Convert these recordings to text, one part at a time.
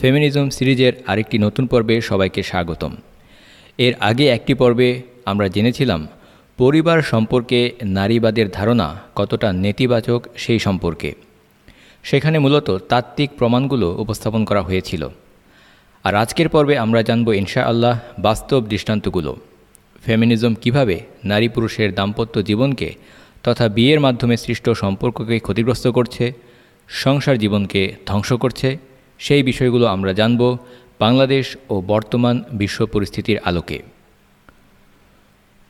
Feminism সিরিজের আরেকটি নতুন পর্বে সবাইকে স্বাগতম। এর আগে একটি পর্বে আমরা জেনেছিলাম পরিবার সম্পর্কে নারীবাদের ধারণা কতটা নেতিবাচক সেই সম্পর্কে। সেখানে মূলত তাত্ত্বিক প্রমাণগুলো উপস্থাপন করা হয়েছিল। আর আজকের পর্বে আমরা জানব ইনশা আল্লাহ বাস্তব দৃষ্টান্তগুলো। ফেমিনিজম কীভাবে নারী পুরুষের দাম্পত্য জীবনকে তথা বিয়ের মাধ্যমে সৃষ্ট সম্পর্ককে ক্ষতিগ্রস্ত করছে, সংসার জীবনকে ধ্বংস করছে সেই বিষয়গুলো আমরা জানব বাংলাদেশ ও বর্তমান বিশ্ব পরিস্থিতির আলোকে।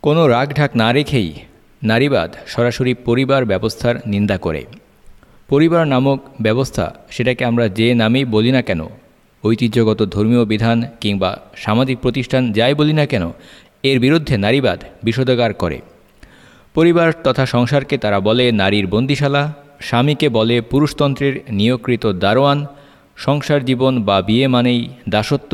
কোনো রাগঢাক না রেখেই নারীবাদ সরাসরি পরিবার ব্যবস্থার নিন্দা করে। পরিবার নামক ব্যবস্থা সেটাকে আমরা যে নামেই বলি না কেন, ঐতিহ্যগত ধর্মীয় বিধান কিংবা সামাজিক প্রতিষ্ঠান যাই বলি না কেন, এর বিরুদ্ধে নারীবাদ বিষোদগার করে। পরিবার তথা সংসারকে তারা বলে নারীর বন্দিশালা, স্বামীকে বলে পুরুষতন্ত্রের নিয়োগকৃত দারোয়ান সংসার জীবন বা বিয়ে মানেই দাসত্ব।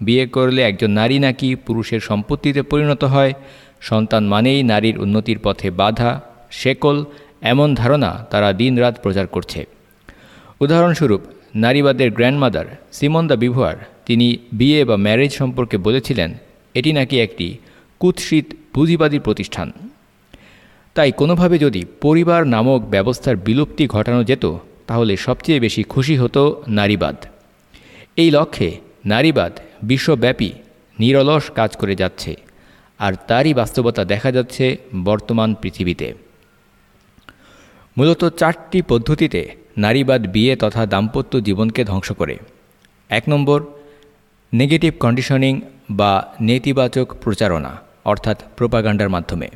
বিয়ে করলে একজন নারী নাকি পুরুষের সম্পত্তিতে পরিণত হয়, সন্তান মানেই নারীর উন্নতির পথে বাধা, শেকল, এমন ধারণা তারা দিনরাত প্রচার করছে। উদাহরণস্বরূপ, নারীবাদের গ্র্যান্ডমাদার সিমন দ্য বিভুয়ার, তিনি বিয়ে বা ম্যারেজ সম্পর্কে বলেছিলেন, এটি নাকি একটি কুৎসিত পুঁজিবাদী প্রতিষ্ঠান। তাই কোনোভাবে যদি পরিবার নামক ব্যবস্থার বিলুপ্তি ঘটানো যেত তাহলে সবচেয়ে বেশি খুশি হতো নারীবাদ। এই লক্ষ্যে নারীবাদ বিশ্বব্যাপী নিরলস কাজ করে যাচ্ছে, আর তারই বাস্তবতা দেখা যাচ্ছে বর্তমান পৃথিবীতে। মূলত চারটি পদ্ধতিতে নারীবাদ বিয়ে তথা দাম্পত্য জীবনকে ধ্বংস করে। এক নম্বর, নেগেটিভ কন্ডিশনিং বা নেতিবাচক প্রচারণা, অর্থাৎ প্রোপাগান্ডার মাধ্যমে।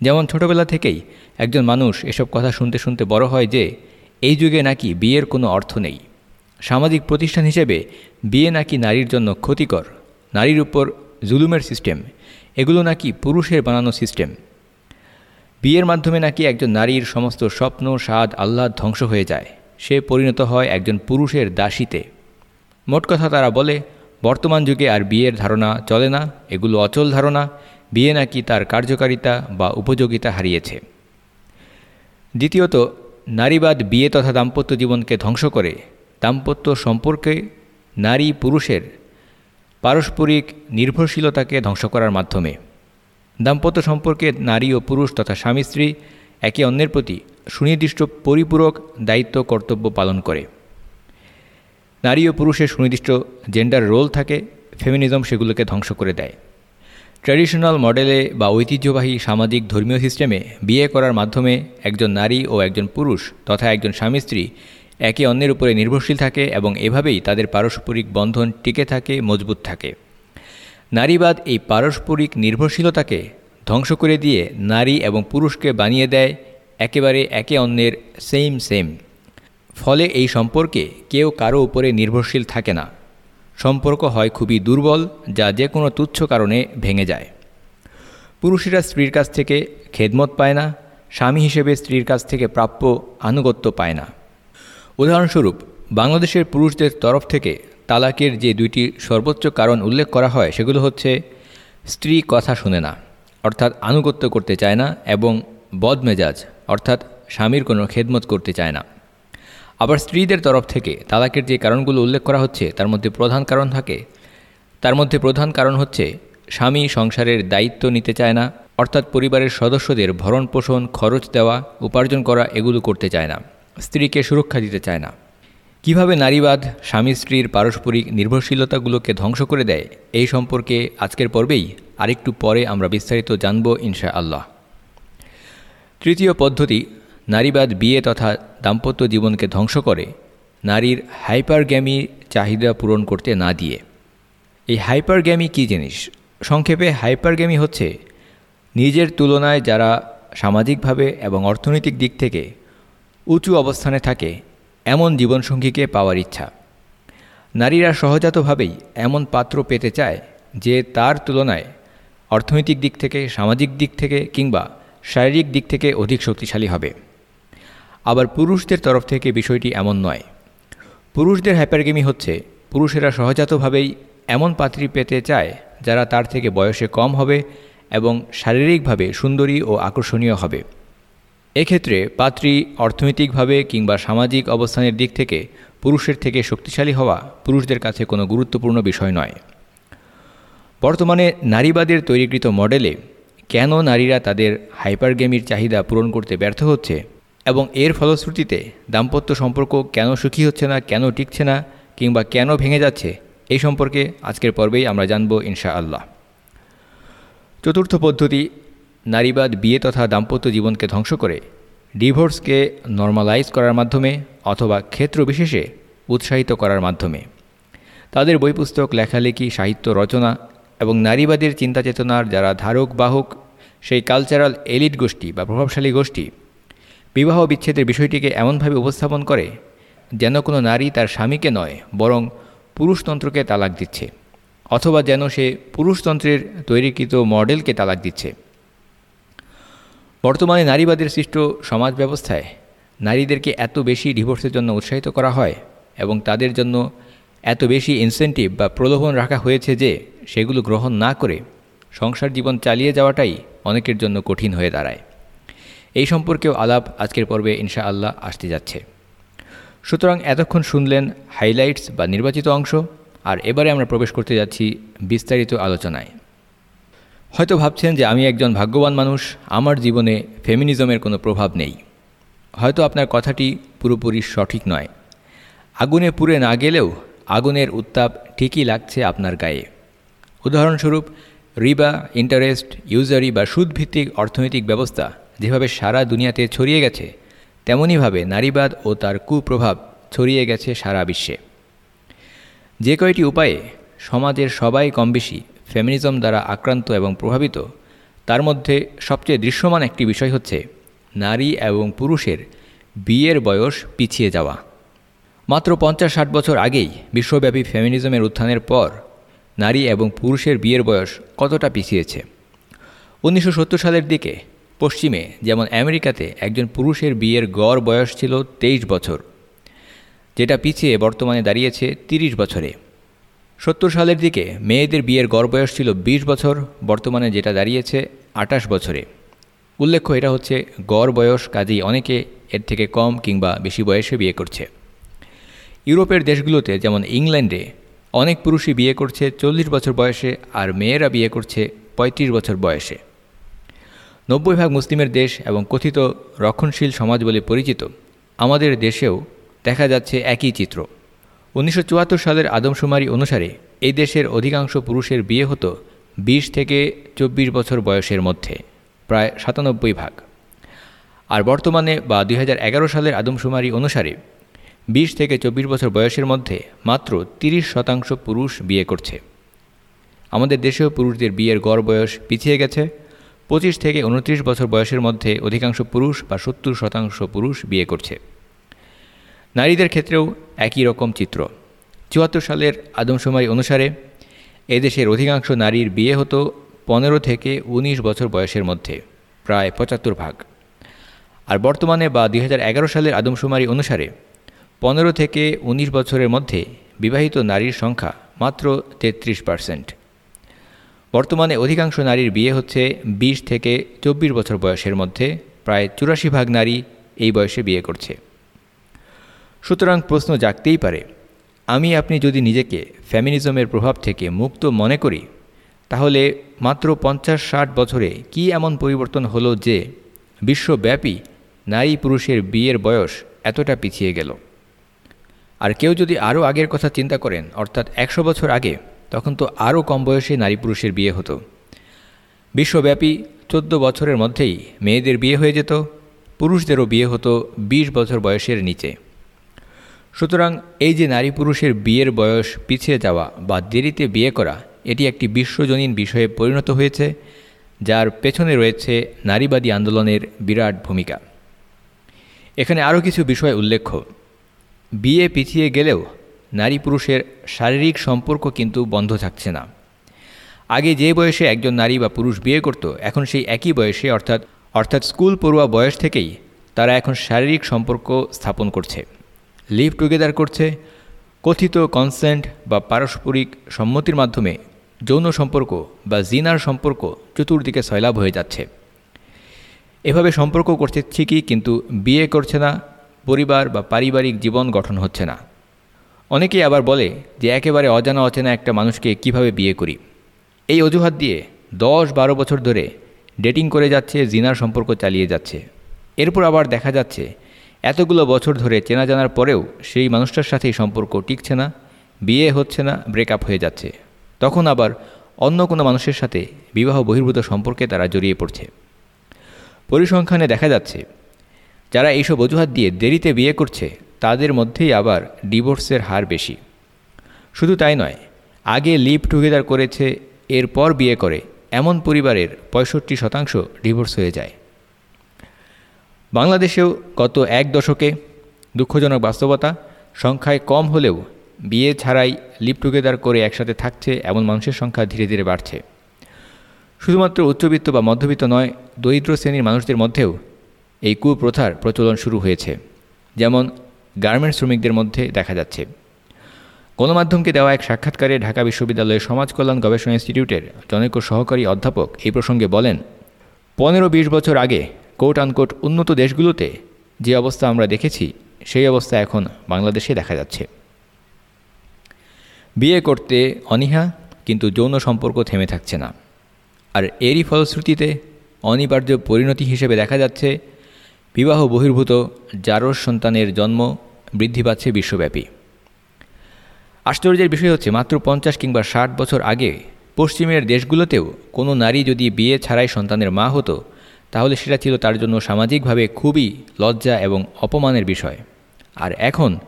যেমন ছোটবেলা থেকেই একজন মানুষ এসব কথা শুনতে শুনতে বড় হয় যে এই যুগে নাকি বিয়ের কোনো অর্থ নেই। সামাজিক প্রতিষ্ঠান হিসেবে বিয়ে নাকি নারীর জন্য ক্ষতিকর, নারীর উপর জুলুমের সিস্টেম, এগুলো নাকি পুরুষের বানানো সিস্টেম। বিয়ের মাধ্যমে নাকি একজন নারীর সমস্ত স্বপ্ন, স্বাদ, আহ্লাদ ধ্বংস হয়ে যায়। সে পরিণত হয় একজন পুরুষের দাসীতে। মোট কথা তারা বলে, বর্তমান যুগে আর বিয়ের ধারণা চলে না, এগুলো অচল ধারণা, বিয়ে নাকি তার কার্যকারিতা বা উপযোগিতা হারিয়েছে। দ্বিতীয়ত নারীবাদ, বিয়ে তথা দাম্পত্য জীবনকে ধ্বংস করে। দাম্পত্য সম্পর্কে নারী পুরুষের পারস্পরিক নির্ভরশীলতাকে ধ্বংস করার মাধ্যমে। দাম্পত্য সম্পর্কে নারী ও পুরুষ তথা স্বামী স্ত্রী একে অন্যের প্রতি সুনির্দিষ্ট পরিপূরক দায়িত্ব, কর্তব্য পালন করে। নারী ও পুরুষের সুনির্দিষ্ট জেন্ডার রোল থাকে ফেমিনিজম সেগুলোকে ধ্বংস করে দেয়। ট্র্যাডিশনাল মডেলে বা ঐতিহ্যবাহী সামাজিক ধর্মীয় সিস্টেমে বিয়ে করার মাধ্যমে একজন নারী ও একজন পুরুষ তথা একজন স্বামী স্ত্রী একে অন্যের উপরে নির্ভরশীল থাকে এবং এভাবেই তাদের পারস্পরিক বন্ধন টিকে থাকে, মজবুত থাকে। নারীবাদ এই পারস্পরিক নির্ভরশীলতাকে ধ্বংস করে দিয়ে নারী এবং পুরুষকে বানিয়ে দেয় একেবারে একে অন্যের সেম সেম ফলে এই সম্পর্কে কেউ কারও উপরে নির্ভরশীল থাকে না। সম্পর্ক হয় খুবই দুর্বল, যা যে কোনো তুচ্ছ কারণে ভেঙে যায়। পুরুষেরা স্ত্রীর কাছ থেকে খেদমত পায় না, স্বামী হিসেবে স্ত্রীর কাছ থেকে প্রাপ্য আনুগত্য পায় না। উদাহরণস্বরূপ, বাংলাদেশের পুরুষদের তরফ থেকে তালাকের যে দুইটি সর্বোচ্চ কারণ উল্লেখ করা হয়, সেগুলো হচ্ছে স্ত্রী কথা শুনে না, অর্থাৎ আনুগত্য করতে চায় না, এবং বদমেজাজ, অর্থাৎ স্বামীর কোনো খেদমত করতে চায় না। আবার স্ত্রীদের তরফ থেকে তালাকের যে কারণগুলো উল্লেখ করা হচ্ছে, তার মধ্যে প্রধান কারণ থাকে। তার মধ্যে প্রধান কারণ হচ্ছে, স্বামী সংসারের দায়িত্ব নিতে চায় না, অর্থাৎ পরিবারের সদস্যদের ভরণ পোষণ, খরচ দেওয়া, উপার্জন করা এগুলো করতে চায় না, স্ত্রীকে সুরক্ষা দিতে চায় না। কীভাবে নারীবাদ, স্বামী স্ত্রীর পারস্পরিক নির্ভরশীলতাগুলোকে ধ্বংস করে দেয়, এই সম্পর্কে আজকের পর্বেই আরেকটু পরে আমরা বিস্তারিত জানব ইনশা আল্লাহ তৃতীয় পদ্ধতি নারীবাদ বিয়ে তথা দাম্পত্য জীবনকে ধ্বংস করে, নারীর হাইপারগ্যামি চাহিদা পূরণ করতে না দিয়ে। এই হাইপারগ্যামি কী জিনিস? সংক্ষেপে, হাইপারগ্যামি হচ্ছে নিজের তুলনায় যারা সামাজিকভাবে এবং অর্থনৈতিক দিক থেকে উঁচু অবস্থানে থাকে, এমন জীবনসঙ্গীকে পাওয়ার ইচ্ছা। নারীরা সহজাতভাবেই এমন পাত্র পেতে চায় যে তার তুলনায় অর্থনৈতিক দিক থেকে, সামাজিক দিক থেকে কিংবা শারীরিক দিক থেকে অধিক শক্তিশালী হবে। আবার পুরুষদের তরফ থেকে বিষয়টি এমন নয়। পুরুষদের হ্যাপারগেমি হচ্ছে, পুরুষেরা সহজাতভাবেই এমন পাত্রী পেতে চায় যারা তার থেকে বয়সে কম হবে এবং শারীরিকভাবে সুন্দরী ও আকর্ষণীয় হবে। এক্ষেত্রে পাত্রী অর্থনৈতিকভাবে কিংবা সামাজিক অবস্থানের দিক থেকে পুরুষের থেকে শক্তিশালী হওয়া পুরুষদের কাছে কোনো গুরুত্বপূর্ণ বিষয় নয়। বর্তমানে নারীবাদের তৈরিকৃত মডেলে কেন নারীরা তাদের হাইপারগেমির চাহিদা পূরণ করতে ব্যর্থ হচ্ছে এবং এর ফলশ্রুতিতে দাম্পত্য সম্পর্ক কেন সুখী হচ্ছে না, কেন টিকছে না, কিংবা কেন ভেঙে যাচ্ছে, এই সম্পর্কে আজকের পর্বেই আমরা জানব ইনশা আল্লাহ চতুর্থ পদ্ধতি, নারীবাদ, বিয়ে তথা দাম্পত্য জীবনকে ধ্বংস করে, ডিভোর্সকে নর্মালাইজ করার মাধ্যমে অথবা ক্ষেত্র বিশেষে উৎসাহিত করার মাধ্যমে। তাদের বই পুস্তক লেখালেখি, সাহিত্য রচনা এবং নারীবাদের চিন্তা চেতনার যারা ধারক বাহক সেই কালচারাল এলিট গোষ্ঠী বা প্রভাবশালী গোষ্ঠী বিবাহ বিচ্ছেদের বিষয়টিকে এমনভাবে উপস্থাপন করে যেন কোনো নারী তার স্বামীকে নয়, বরং পুরুষতন্ত্রকে তালাক দিচ্ছে, অথবা যেন সে পুরুষতন্ত্রের তৈরিকৃত মডেলকে তালাক দিচ্ছে। বর্তমানে নারীবাদের সৃষ্ট সমাজ ব্যবস্থায় নারীদেরকে এত বেশি ডিভোর্সের জন্য উৎসাহিত করা হয় এবং তাদের জন্য এত বেশি ইনসেন্টিভ বা প্রলোভন রাখা হয়েছে যে সেগুলো গ্রহণ না করে সংসার জীবন চালিয়ে যাওয়াটাই অনেকের জন্য কঠিন হয়ে দাঁড়ায়। এই সম্পর্কেও আলাপ আজকের পর্বে ইনশা আল্লাহ আসতে যাচ্ছে। সুতরাং এতক্ষণ শুনলেন হাইলাইটস বা নির্বাচিত অংশ, আর এবারে আমরা প্রবেশ করতে যাচ্ছি বিস্তারিত আলোচনায়। হয়তো ভাবছেন যে আমি একজন ভাগ্যবান মানুষ, আমার জীবনে ফেমিনিজমের কোনো প্রভাব নেই। হয়তো আপনার কথাটি পুরোপুরি সঠিক নয়। আগুনে পুড়ে না গেলেও আগুনের উত্তাপ ঠিকই লাগছে আপনার গায়ে। উদাহরণস্বরূপ, রিবা ইন্টারেস্ট ইউজারি বা সুদভিত্তিক অর্থনৈতিক ব্যবস্থা যেভাবে সারা দুনিয়াতে ছড়িয়ে গেছে তেমনইভাবে নারীবাদ ও তার কুপ্রভাব ছড়িয়ে গেছে সারা বিশ্বে। যে কয়টি উপায়ে সমাজের সবাই কম বেশি ফেমিনিজম দ্বারা আক্রান্ত এবং প্রভাবিত, তার মধ্যে সবচেয়ে দৃশ্যমান একটি বিষয় হচ্ছে নারী এবং পুরুষের বিয়ের বয়স পিছিয়ে যাওয়া। মাত্র পঞ্চাশ ষাট বছর আগেই বিশ্বব্যাপী ফেমিনিজমের উত্থানের পর নারী এবং পুরুষের বিয়ের বয়স কতটা পিছিয়েছে? উনিশশো সত্তর সালের দিকে পশ্চিমে, যেমন আমেরিকাতে একজন পুরুষের বিয়ের গড় বয়স ছিল তেইশ বছর, যেটা পিছিয়ে বর্তমানে দাঁড়িয়েছে ৩০ বছরে। সত্তর সালের দিকে মেয়েদের বিয়ের গড় বয়স ছিল ২০ বছর, বর্তমানে যেটা দাঁড়িয়েছে আটাশ বছরে। উল্লেখ্য এটা হচ্ছে গড় বয়স কাজেই অনেকে এর থেকে কম কিংবা বেশি বয়সে বিয়ে করছে। ইউরোপের দেশগুলোতে, যেমন ইংল্যান্ডে, অনেক পুরুষই বিয়ে করছে চল্লিশ বছর বয়সে আর মেয়েরা বিয়ে করছে ৩৫ বছর বয়সে। নব্বই ভাগ মুসলিমের দেশ এবং কথিত রক্ষণশীল সমাজ বলে পরিচিত। আমাদের দেশেও দেখা যাচ্ছে একই চিত্র। উনিশশো চুয়াত্তর সালের আদমশুমারি অনুসারে এই দেশের অধিকাংশ পুরুষের বিয়ে হতো ২০ থেকে ২৪ বছর বয়সের মধ্যে, প্রায় সাতানব্বই ভাগ। আর বর্তমানে বা দুই হাজার এগারো সালের আদমশুমারি অনুসারে ২০ থেকে চব্বিশ বছর বয়সের মধ্যে মাত্র ৩০ শতাংশ পুরুষ বিয়ে করছে। আমাদের দেশেও পুরুষদের বিয়ের গড় বয়স পিছিয়ে গেছে। পঁচিশ থেকে উনত্রিশ বছর বয়সের মধ্যে অধিকাংশ পুরুষ বা সত্তর শতাংশ পুরুষ বিয়ে করছে। নারীদের ক্ষেত্রেও একই রকম চিত্র। চুয়াত্তর সালের আদমশুমারি অনুসারে এদেশের অধিকাংশ নারীর বিয়ে হতো পনেরো থেকে ১৯ বছর বয়সের মধ্যে, প্রায় পঁচাত্তর ভাগ। আর বর্তমানে বা দুই হাজার এগারো সালের আদমশুমারি অনুসারে পনেরো থেকে ১৯ বছরের মধ্যে বিবাহিত নারীর সংখ্যা মাত্র তেত্রিশ পার্সেন্ট। বর্তমানে অধিকাংশ নারীর বিয়ে হচ্ছে ২০ থেকে চব্বিশ বছর বয়সের মধ্যে, প্রায় চুরাশি ভাগ নারী এই বয়সে বিয়ে করছে। সুতরাং প্রশ্ন জাগতেই পারে, আমি আপনি যদি নিজেকে ফ্যামিনিজমের প্রভাব থেকে মুক্ত মনে করি, তাহলে মাত্র পঞ্চাশ ষাট বছরে কি এমন পরিবর্তন হলো যে বিশ্বব্যাপী নারী পুরুষের বিয়ের বয়স এতটা পিছিয়ে গেল? আর কেউ যদি আরও আগের কথা চিন্তা করেন, অর্থাৎ একশো বছর আগে তখন তো আরও কম বয়সে নারী পুরুষের বিয়ে হতো। বিশ্বব্যাপী চোদ্দ বছরের মধ্যেই মেয়েদের বিয়ে হয়ে যেত, পুরুষদেরও বিয়ে হতো ২০ বছর বয়সের নিচে। সুতরাং এই যে নারী পুরুষের বিয়ের বয়স পিছিয়ে যাওয়া বা দেরিতে বিয়ে করা, এটি একটি বিশ্বজনীন বিষয়ে পরিণত হয়েছে, যার পেছনে রয়েছে নারীবাদী আন্দোলনের বিরাট ভূমিকা। এখানে আরও কিছু বিষয় উল্লেখ্য। বিয়ে পিছিয়ে গেলেও নারী পুরুষের শারীরিক সম্পর্ক কিন্তু বন্ধ থাকছে না। আগে যে বয়সে একজন নারী বা পুরুষ বিয়ে করত, এখন সেই একই বয়সে অর্থাৎ অর্থাৎ স্কুল পড়ুয়া বয়স থেকেই তারা এখন শারীরিক সম্পর্ক স্থাপন করছে। লিভ টুগেদার করছে, কথিত কনসেন্ট বা পারস্পরিক সম্মতির মাধ্যমে যৌন সম্পর্ক বা জিনার সম্পর্ক চতুর্দিকে সয়লাভ হয়ে যাচ্ছে। এভাবে সম্পর্ক করছে ঠিকই কিন্তু বিয়ে করছে না, পরিবার বা পারিবারিক জীবন গঠন হচ্ছে না। অনেকেই আবার বলে যে একেবারে অজানা অচেনা একটা মানুষকে কীভাবে বিয়ে করি? এই অজুহাত দিয়ে দশ বারো বছর ধরে ডেটিং করে যাচ্ছে, জিনার সম্পর্ক চালিয়ে যাচ্ছে। এরপর আবার দেখা যাচ্ছে এতগুলো বছর ধরে চেনা জানার পরেও সেই মানুষটার সাথেই সম্পর্ক টিকছে না, বিয়ে হচ্ছে না ব্রেকআপ হয়ে যাচ্ছে। তখন আবার অন্য কোনো মানুষের সাথে বিবাহ বহির্ভূত সম্পর্কে তারা জড়িয়ে পড়ছে। পরিসংখ্যানে দেখা যাচ্ছে, যারা এইসব অজুহাত দিয়ে দেরিতে বিয়ে করছে তাদের মধ্যেই আবার ডিভোর্সের হার বেশি। শুধু তাই নয়, আগে লিভ টুগেদার করেছে, এরপর বিয়ে করে, এমন পরিবারের পঁয়ষট্টি শতাংশ ডিভোর্স হয়ে যায়। বাংলাদেশেও গত এক দশকে দুঃখজনক বাস্তবতা, সংখ্যায় কম হলেও বিয়ে ছাড়াই লিভ টুগেদার করে একসাথে থাকছে এমন মানুষের সংখ্যা ধীরে ধীরে বাড়ছে। শুধুমাত্র উচ্চবিত্ত বা মধ্যবিত্ত নয়, দরিদ্র শ্রেণির মানুষদের মধ্যেও এই কুপ্রথার প্রচলন শুরু হয়েছে। যেমন গার্মেন্টস শ্রমিকদের মধ্যে দেখা যাচ্ছে। গণমাধ্যমকে দেওয়া এক সাক্ষাৎকারে ঢাকা বিশ্ববিদ্যালয়ের সমাজকল্যাণ গবেষণা ইনস্টিটিউটের জনৈক সহকারী অধ্যাপক এই প্রসঙ্গে বলেন, পনেরো বিশ বছর আগে কোট আনকোট উন্নত দেশগুলোতে যে অবস্থা আমরা দেখেছি, সেই অবস্থা এখন বাংলাদেশে দেখা যাচ্ছে। বিয়ে করতে অনীহা, কিন্তু যৌন সম্পর্ক থেমে থাকছে না। আর এরই ফলশ্রুতিতে অনিবার্য পরিণতি হিসেবে দেখা যাচ্ছে বিবাহ বহির্ভূত জারস সন্তানের জন্ম, বৃদ্ধি পাচ্ছে বিশ্বব্যাপী। আশ্চর্যের বিষয় হচ্ছে, মাত্র পঞ্চাশ কিংবা ষাট বছর আগে পশ্চিমের দেশগুলোতেও কোনো নারী যদি বিয়ে ছাড়াই সন্তানের মা হতো, তাহলে সেটা ছিল তার জন্য সামাজিকভাবে খুবই লজ্জা এবং অপমানের বিষয়। আর এখন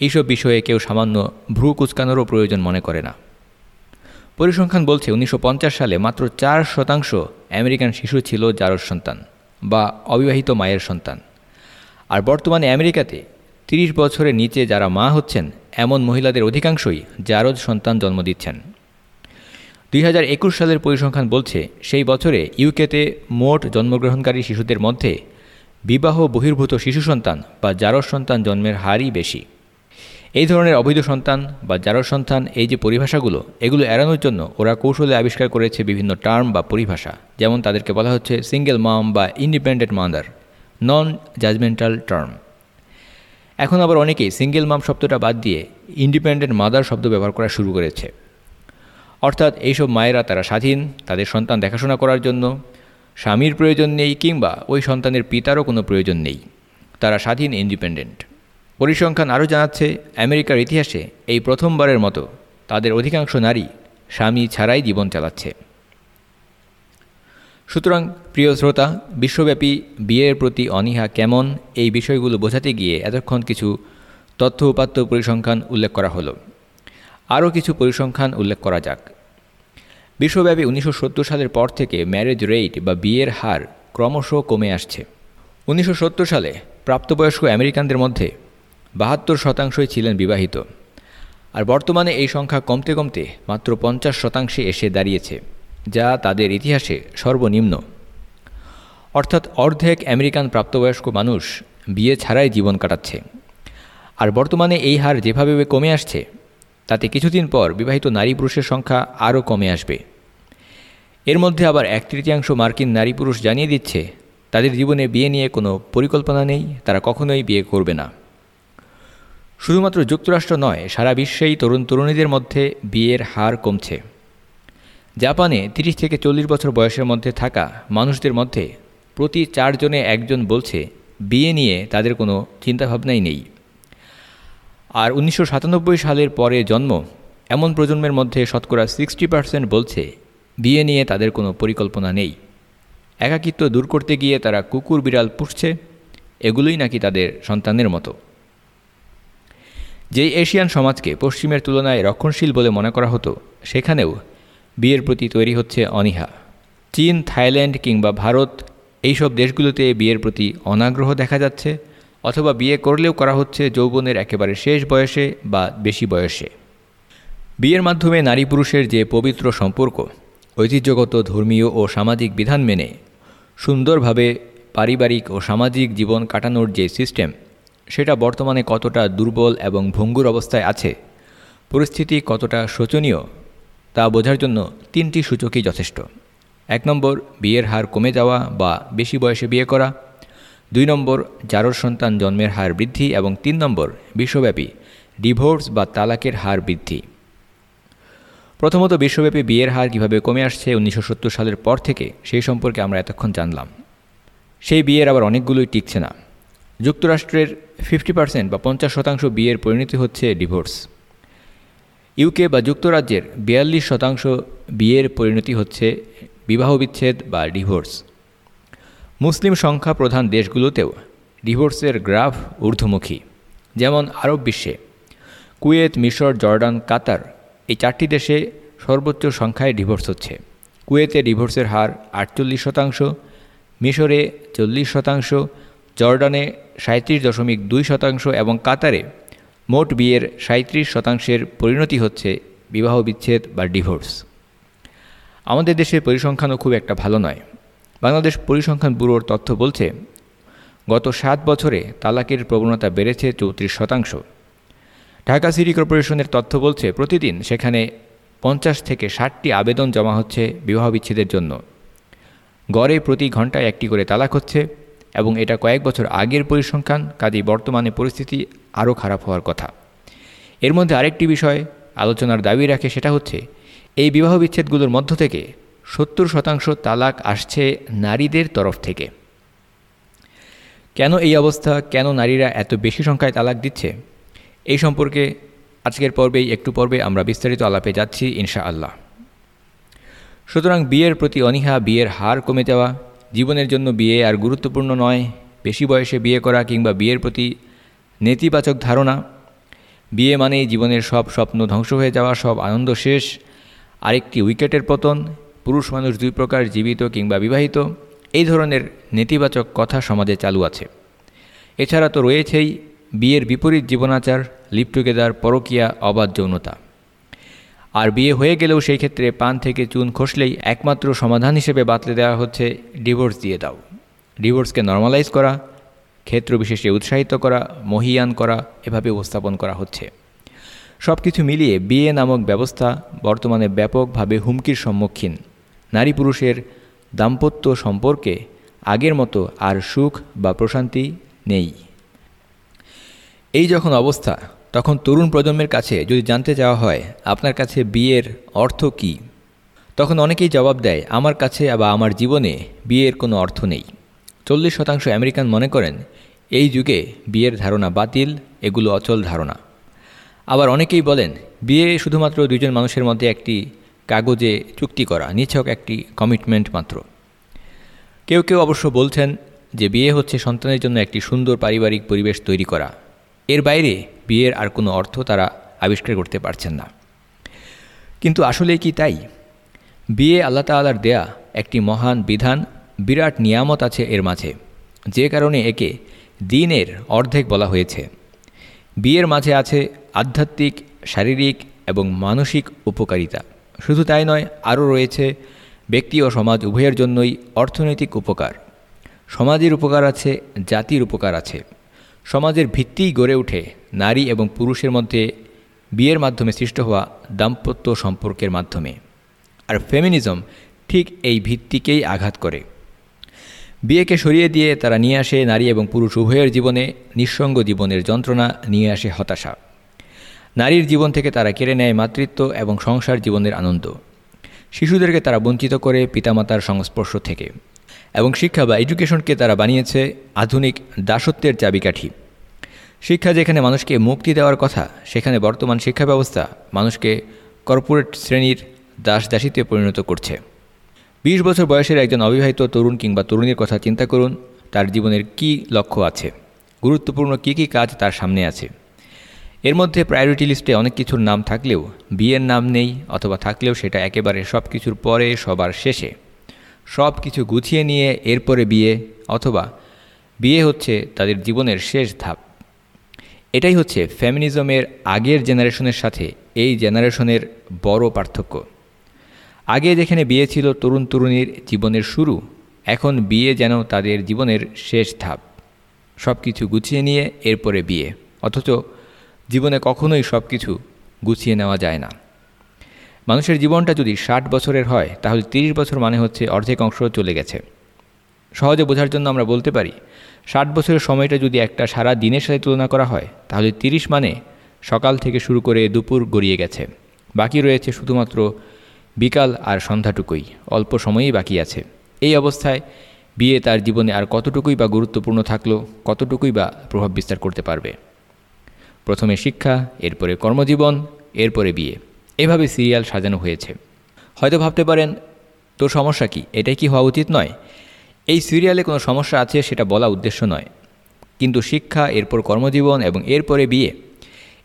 এইসব বিষয়ে কেউ সামান্য ভ্রু কুচকানোরও প্রয়োজন মনে করে না। পরিসংখ্যান বলছে, উনিশশো পঞ্চাশ সালে মাত্র চার শতাংশ আমেরিকান শিশু ছিল জারজ সন্তান। বা অবিবাহিত মায়ের সন্তান। আর বর্তমানে আমেরিকাতে ৩০ বছরের নিচে যারা মা হচ্ছেন, এমন মহিলাদের অধিকাংশই জারজ সন্তান জন্ম দিচ্ছেন। দুই হাজার একুশ সালের পরিসংখ্যান বলছে, সেই বছরে ইউকেতে মোট জন্মগ্রহণকারী শিশুদের মধ্যে বিবাহ বহির্ভূত শিশু সন্তান বা জারজ সন্তান জন্মের হারই বেশি। এই ধরনের অবৈধ সন্তান বা জারজ সন্তান, এই যে পরিভাষাগুলো, এগুলো এড়ানোর জন্য ওরা কৌশলে আবিষ্কার করেছে বিভিন্ন টার্ম বা পরিভাষা। যেমন তাদেরকে বলা হচ্ছে সিঙ্গেল মাম বা independent mother non judgemental term এখন আবার অনেকেই সিঙ্গেল মাম শব্দটা বাদ দিয়ে ইন্ডিপেন্ডেন্ট মাদার শব্দ ব্যবহার করা শুরু করেছে। অর্থাৎ এইসব মায়েরা তারা স্বাধীন, তাদের সন্তান দেখাশোনা করার জন্য, স্বামীর প্রয়োজন নেই কিংবা ওই সন্তানের পিতারও কোনো প্রয়োজন নেই। তারা স্বাধীন ইন্ডিপেন্ডেন্ট পরিসংখ্যান আরও জানাচ্ছে, আমেরিকার ইতিহাসে এই প্রথমবারের মতো তাদের অধিকাংশ নারী স্বামী ছাড়াই জীবন চালাচ্ছে। সুতরাং, প্রিয় শ্রোতা, বিশ্বব্যাপী বিয়ের প্রতি অনীহা কেমন এই বিষয়গুলো বোঝাতে গিয়ে এতক্ষণ কিছু তথ্য উপাত্ত পরিসংখ্যান উল্লেখ করা হলো। আরও কিছু পরিসংখ্যান উল্লেখ করা যাক। বিশ্বব্যাপী উনিশশো সত্তর সালের পর থেকে ম্যারেজ রেট বা বিয়ের হার ক্রমশ কমে আসছে। উনিশশো সত্তর সালে প্রাপ্তবয়স্ক আমেরিকানদের মধ্যে বাহাত্তর শতাংশই ছিলেন বিবাহিত। আর বর্তমানে এই সংখ্যা কমতে কমতে মাত্র পঞ্চাশ শতাংশে এসে দাঁড়িয়েছে, যা তাদের ইতিহাসে সর্বনিম্ন। অর্থাৎ অর্ধেক আমেরিকান প্রাপ্তবয়স্ক মানুষ বিয়ে ছাড়াই জীবন কাটাচ্ছে। আর বর্তমানে এই হার যেভাবে কমে আসছে, তাতে কিছুদিন পর বিবাহিত নারী পুরুষের সংখ্যা আরও কমে আসবে। এর মধ্যে আবার এক তৃতীয়াংশ মার্কিন নারী পুরুষ জানিয়ে দিচ্ছে, তাদের জীবনে বিয়ে নিয়ে কোনো পরিকল্পনা নেই, তারা কখনোই বিয়ে করবে না। শুধুমাত্র যুক্তরাষ্ট্র নয়, সারা বিশ্বেই তরুণ তরুণীদের মধ্যে বিয়ের হার কমছে। জাপানে তিরিশ থেকে চল্লিশ বছর বয়সের মধ্যে থাকা মানুষদের মধ্যে প্রতি চারজনে একজন বলছে, বিয়ে নিয়ে তাদের কোনো চিন্তাভাবনাই নেই। আর উনিশশো সাতানব্বই সালের পরে জন্ম, এমন প্রজন্মের মধ্যে শতকরা সিক্সটি পার্সেন্ট বলছে, বিয়ে নিয়ে তাদের কোনো পরিকল্পনা নেই। একাকিত্ব দূর করতে গিয়ে তারা কুকুর বিড়াল পুষছে, এগুলোই নাকি তাদের সন্তানের মতো। যেই এশিয়ান সমাজকে পশ্চিমের তুলনায় রক্ষণশীল বলে মনে করা হতো, সেখানেও বিয়ের প্রতি তৈরি হচ্ছে অনীহা। চীন, থাইল্যান্ড কিংবা ভারত এইসব দেশগুলোতে বিয়ের প্রতি অনাগ্রহ দেখা যাচ্ছে অথবা বিয়ে করলেও করা হচ্ছে যৌবনের একেবারে শেষ বয়সে বা বেশি বয়সে। বিয়ের মাধ্যমে নারী পুরুষের যে পবিত্র সম্পর্ক, ঐতিহ্যগত ধর্মীয় ও সামাজিক বিধান মেনে সুন্দরভাবে পারিবারিক ও সামাজিক জীবন কাটানোর যে সিস্টেম সেটা বর্তমানে কতটা দুর্বল এবং ভঙ্গুর অবস্থায় আছে, পরিস্থিতি কতটা শোচনীয়, তা বোঝার জন্য তিনটি সূচকই যথেষ্ট। এক নম্বর, বিয়ের হার কমে যাওয়া বা বেশি বয়সে বিয়ে করা। দুই নম্বর, জারোর সন্তান জন্মের হার বৃদ্ধি এবং তিন নম্বর, বিশ্বব্যাপী ডিভোর্স বা তালাকের হার বৃদ্ধি। প্রথমত, বিশ্বব্যাপী বিয়ের হার কীভাবে কমে আসছে উনিশশো সত্তর সালের পর থেকে, সেই সম্পর্কে আমরা এতক্ষণ জানলাম। সেই বিয়ের আবার অনেকগুলোই টিকছে না। যুক্তরাষ্ট্রের ফিফটি পার্সেন্ট বা পঞ্চাশ শতাংশ বিয়ের পরিণতি হচ্ছে ডিভোর্স। ইউকে বা যুক্তরাজ্যের বিয়াল্লিশ শতাংশ বিয়ের পরিণতি হচ্ছে বিবাহ বিচ্ছেদ বা ডিভোর্স। মুসলিম সংখ্যা প্রধান দেশগুলোতেও ডিভোর্সের গ্রাফ ঊর্ধ্বমুখী। যেমন আরব বিশ্বে, কুয়েত, মিশর, জর্ডান, কাতার এই চারটি দেশে সর্বোচ্চ সংখ্যায় ডিভোর্স হচ্ছে। কুয়েতে ডিভোর্সের হার আটচল্লিশ শতাংশ, মিশরে চল্লিশ শতাংশ, জর্ডানে সাঁত্রিশ দশমিক দুই শতাংশ এবং কাতারে মোট বিয়ের সাঁত্রিশ শতাংশের পরিণতি হচ্ছে বিবাহ বিচ্ছেদ বা ডিভোর্স। আমাদের দেশের পরিসংখ্যানও খুব একটা ভালো নয়। বাংলাদেশ পরিসংখ্যান ব্যুরোর তথ্য বলছে, গত সাত বছরে তালাকের প্রবণতা বেড়েছে চৌত্রিশ শতাংশ। ঢাকা সিটি কর্পোরেশনের তথ্য বলছে, প্রতিদিন সেখানে পঞ্চাশ থেকে ষাটটি আবেদন জমা হচ্ছে বিবাহ বিচ্ছেদের জন্য। গড়ে প্রতি ঘন্টায় একটি করে তালাক হচ্ছে। এবং এটা কয়েক বছর আগের পরিসংখ্যান, কাজেই বর্তমানে পরিস্থিতি আরও খারাপ হওয়ার কথা। এর মধ্যে আরেকটি বিষয় আলোচনার দাবি রাখে সেটা হচ্ছে, এই বিবাহ বিচ্ছেদগুলোর মধ্য থেকে সত্তর শতাংশ তালাক আসছে নারীদের তরফ থেকে। কেন এই অবস্থা? কেন নারীরা এত বেশি সংখ্যায় তালাক দিচ্ছে? এই সম্পর্কে আজকের পর্বেই, একটু পর্বে আমরা বিস্তারিত আলাপে যাচ্ছি ইনশা আল্লাহ সুতরাং বিয়ের প্রতি অনীহা, বিয়ের হার কমে যাওয়া জীবনের জন্য বিয়ে আর গুরুত্বপূর্ণ নয়, বেশি বয়সে বিয়ে করা কিংবা বিয়ের প্রতি নেতিবাচক ধারণা। বিয়ে মানেই জীবনের সব স্বপ্ন ধ্বংস হয়ে যাওয়া, সব আনন্দ শেষ, আরেকটি উইকেটের পতন, পুরুষ মানুষ দুই প্রকার জীবিত কিংবা বিবাহিত, এই ধরনের নেতিবাচক কথা সমাজে চালু আছে। এছাড়া তো রয়েছেই বিয়ের বিপরীত জীবনাচার লিপ টুগেদার পরকিয়া, অবাধ যৌনতা। আর বিয়ে হয়ে গেলেও সেই ক্ষেত্রে পান থেকে চুন খসলেই একমাত্র সমাধান হিসেবে বাতলে দেওয়া হচ্ছে ডিভোর্স দিয়ে দাও। ডিভোর্সকে নর্মালাইজ করা, ক্ষেত্র বিশেষে উৎসাহিত করা, মহিয়ান করা, এভাবে উপস্থাপন করা হচ্ছে। সব কিছু মিলিয়ে বিয়ে নামক ব্যবস্থা বর্তমানে ব্যাপকভাবে হুমকির সম্মুখীন। নারী পুরুষের দাম্পত্য সম্পর্কে আগের মতো আর সুখ বা প্রশান্তি নেই। এই যখন অবস্থা তখন তরুণ প্রজন্মের কাছে যদি জানতে চাওয়া হয়, আপনার কাছে বিয়ের অর্থ কী? তখন অনেকেই জবাব দেয়, আমার কাছে বা আমার জীবনে বিয়ের কোনো অর্থ নেই। চল্লিশ শতাংশ আমেরিকান মনে করেন, এই যুগে বিয়ের ধারণা বাতিল, এগুলো অচল ধারণা। আবার অনেকেই বলেন, বিয়ে শুধুমাত্র দুজন মানুষের মধ্যে একটি কাগজে চুক্তি করা, নিছক একটি কমিটমেন্ট মাত্র। কেউ কেউ অবশ্য বলছেন যে বিয়ে হচ্ছে সন্তানের জন্য একটি সুন্দর পারিবারিক পরিবেশ তৈরি করা। এর বাইরে বিয়ের আর কোনো অর্থ তারা আবিষ্কার করতে পারছেন না। কিন্তু আসলে কি তাই? বিয়ে আল্লাহ তাল্লার দেয়া একটি মহান বিধান, বিরাট নিয়ামত আছে এর মাঝে, যে কারণে একে দিনের অর্ধেক বলা হয়েছে। বিয়ের মাঝে আছে আধ্যাত্মিক, শারীরিক এবং মানসিক উপকারিতা। শুধু তাই নয়, আরও রয়েছে ব্যক্তি ও সমাজ উভয়ের জন্যই অর্থনৈতিক উপকার। সমাজের উপকার আছে, জাতির উপকার আছে। সমাজের ভিত্তিই গড়ে ওঠে নারী এবং পুরুষের মধ্যে বিয়ের মাধ্যমে সৃষ্ট হওয়া দাম্পত্য সম্পর্কের মাধ্যমে। আর ফেমিনিজম ঠিক এই ভিত্তিকেই আঘাত করে। বিয়েকে সরিয়ে দিয়ে তারা নিয়ে আসে নারী এবং পুরুষ উভয়ের জীবনে নিঃসঙ্গ জীবনের যন্ত্রণা নিয়ে আসে হতাশা। নারীর জীবন থেকে তারা কেড়ে নেয় মাতৃত্ব এবং সংসার জীবনের আনন্দ। শিশুদেরকে তারা বঞ্চিত করে পিতামাতার সংস্পর্শ থেকে। এবং শিক্ষা বা এডুকেশনকে তারা বানিয়েছে আধুনিক দাসত্বের চাবিকাঠি। শিক্ষা যেখানে মানুষকে মুক্তি দেওয়ার কথা, সেখানে বর্তমান শিক্ষা ব্যবস্থা মানুষকে কর্পোরেট শ্রেণির দাস দাসীতে পরিণত করছে। বিশ বছর বয়সের একজন অবিবাহিত তরুণ কিংবা তরুণীর কথা চিন্তা করুন, তার জীবনের কি লক্ষ্য আছে? গুরুত্বপূর্ণ কি কি কাজ তার সামনে আছে? এর মধ্যে প্রায়োরিটি লিস্টে অনেক কিছুর নাম থাকলেও, বিয়ের নাম নেই অথবা থাকলেও সেটা একেবারে সব কিছুর পরে সবার শেষে। সব কিছু গুছিয়ে নিয়ে এরপরে বিয়ে অথবা বিয়ে হচ্ছে তাদের জীবনের শেষ ধাপ। এটাই হচ্ছে ফ্যামিনিজমের আগের জেনারেশনের সাথে এই জেনারেশনের বড় পার্থক্য। আগে যেখানে বিয়ে ছিল তরুণ তরুণীর জীবনের শুরু, এখন বিয়ে যেন তাদের জীবনের শেষ ধাপ। সব কিছু গুছিয়ে নিয়ে এরপরে বিয়ে, অথচ জীবনে কখনোই সব কিছু গুছিয়ে নেওয়া যায় না। মানুষের জীবনটা যদি ষাট বছরের হয়, তাহলে তিরিশ বছর মানে হচ্ছে অর্ধেক অংশ চলে গেছে। সহজে বোঝার জন্য আমরা বলতে পারি, ষাট বছরের সময়টা যদি একটা সারা দিনের সাথে তুলনা করা হয়, তাহলে তিরিশ মানে সকাল থেকে শুরু করে দুপুর গড়িয়ে গেছে। বাকি রয়েছে শুধুমাত্র বিকাল আর সন্ধ্যাটুকুই, অল্প সময়ই বাকি আছে। এই অবস্থায় বিয়ে তার জীবনে আর কতটুকুই বা গুরুত্বপূর্ণ থাকল, কতটুকুই বা প্রভাব বিস্তার করতে পারবে? প্রথমে শিক্ষা, এরপরে কর্মজীবন, এরপরে বিয়ে। এভাবে সিরিয়াল সাজানো হয়েছে। হয়তো ভাবতে পারেন, তোর সমস্যা কি? এটাই কি হওয়া উচিত নয়? এই সিরিয়ালে কোনো সমস্যা আছে সেটা বলা উদ্দেশ্য নয়। কিন্তু শিক্ষা, এরপর কর্মজীবন এবং এরপরে বিয়ে,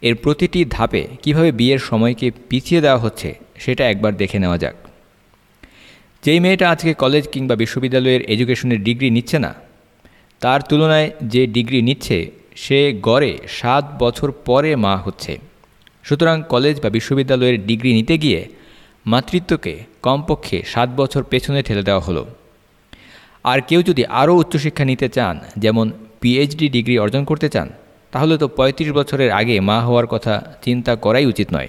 এর প্রতিটি ধাপে কীভাবে বিয়ের সময়কে পিছিয়ে দেওয়া হচ্ছে সেটা একবার দেখে নেওয়া যাক। যেই মেয়েটা আজকে কলেজ কিংবা বিশ্ববিদ্যালয়ের এডুকেশনের ডিগ্রি নিচ্ছে না, তার তুলনায় যে ডিগ্রি নিচ্ছে সে গড়ে সাত বছর পরে মা হচ্ছে। সুতরাং কলেজ বা বিশ্ববিদ্যালয়ের ডিগ্রি নিতে গিয়ে মাতৃত্বকে কমপক্ষে সাত বছর পেছনে ঠেলে দেওয়া হলো। আর কেউ যদি আরও উচ্চশিক্ষা নিতে চান, যেমন পিএইচডি ডিগ্রি অর্জন করতে চান, তাহলে তো ৩৫ বছরের আগে মা হওয়ার কথা চিন্তা করাই উচিত নয়।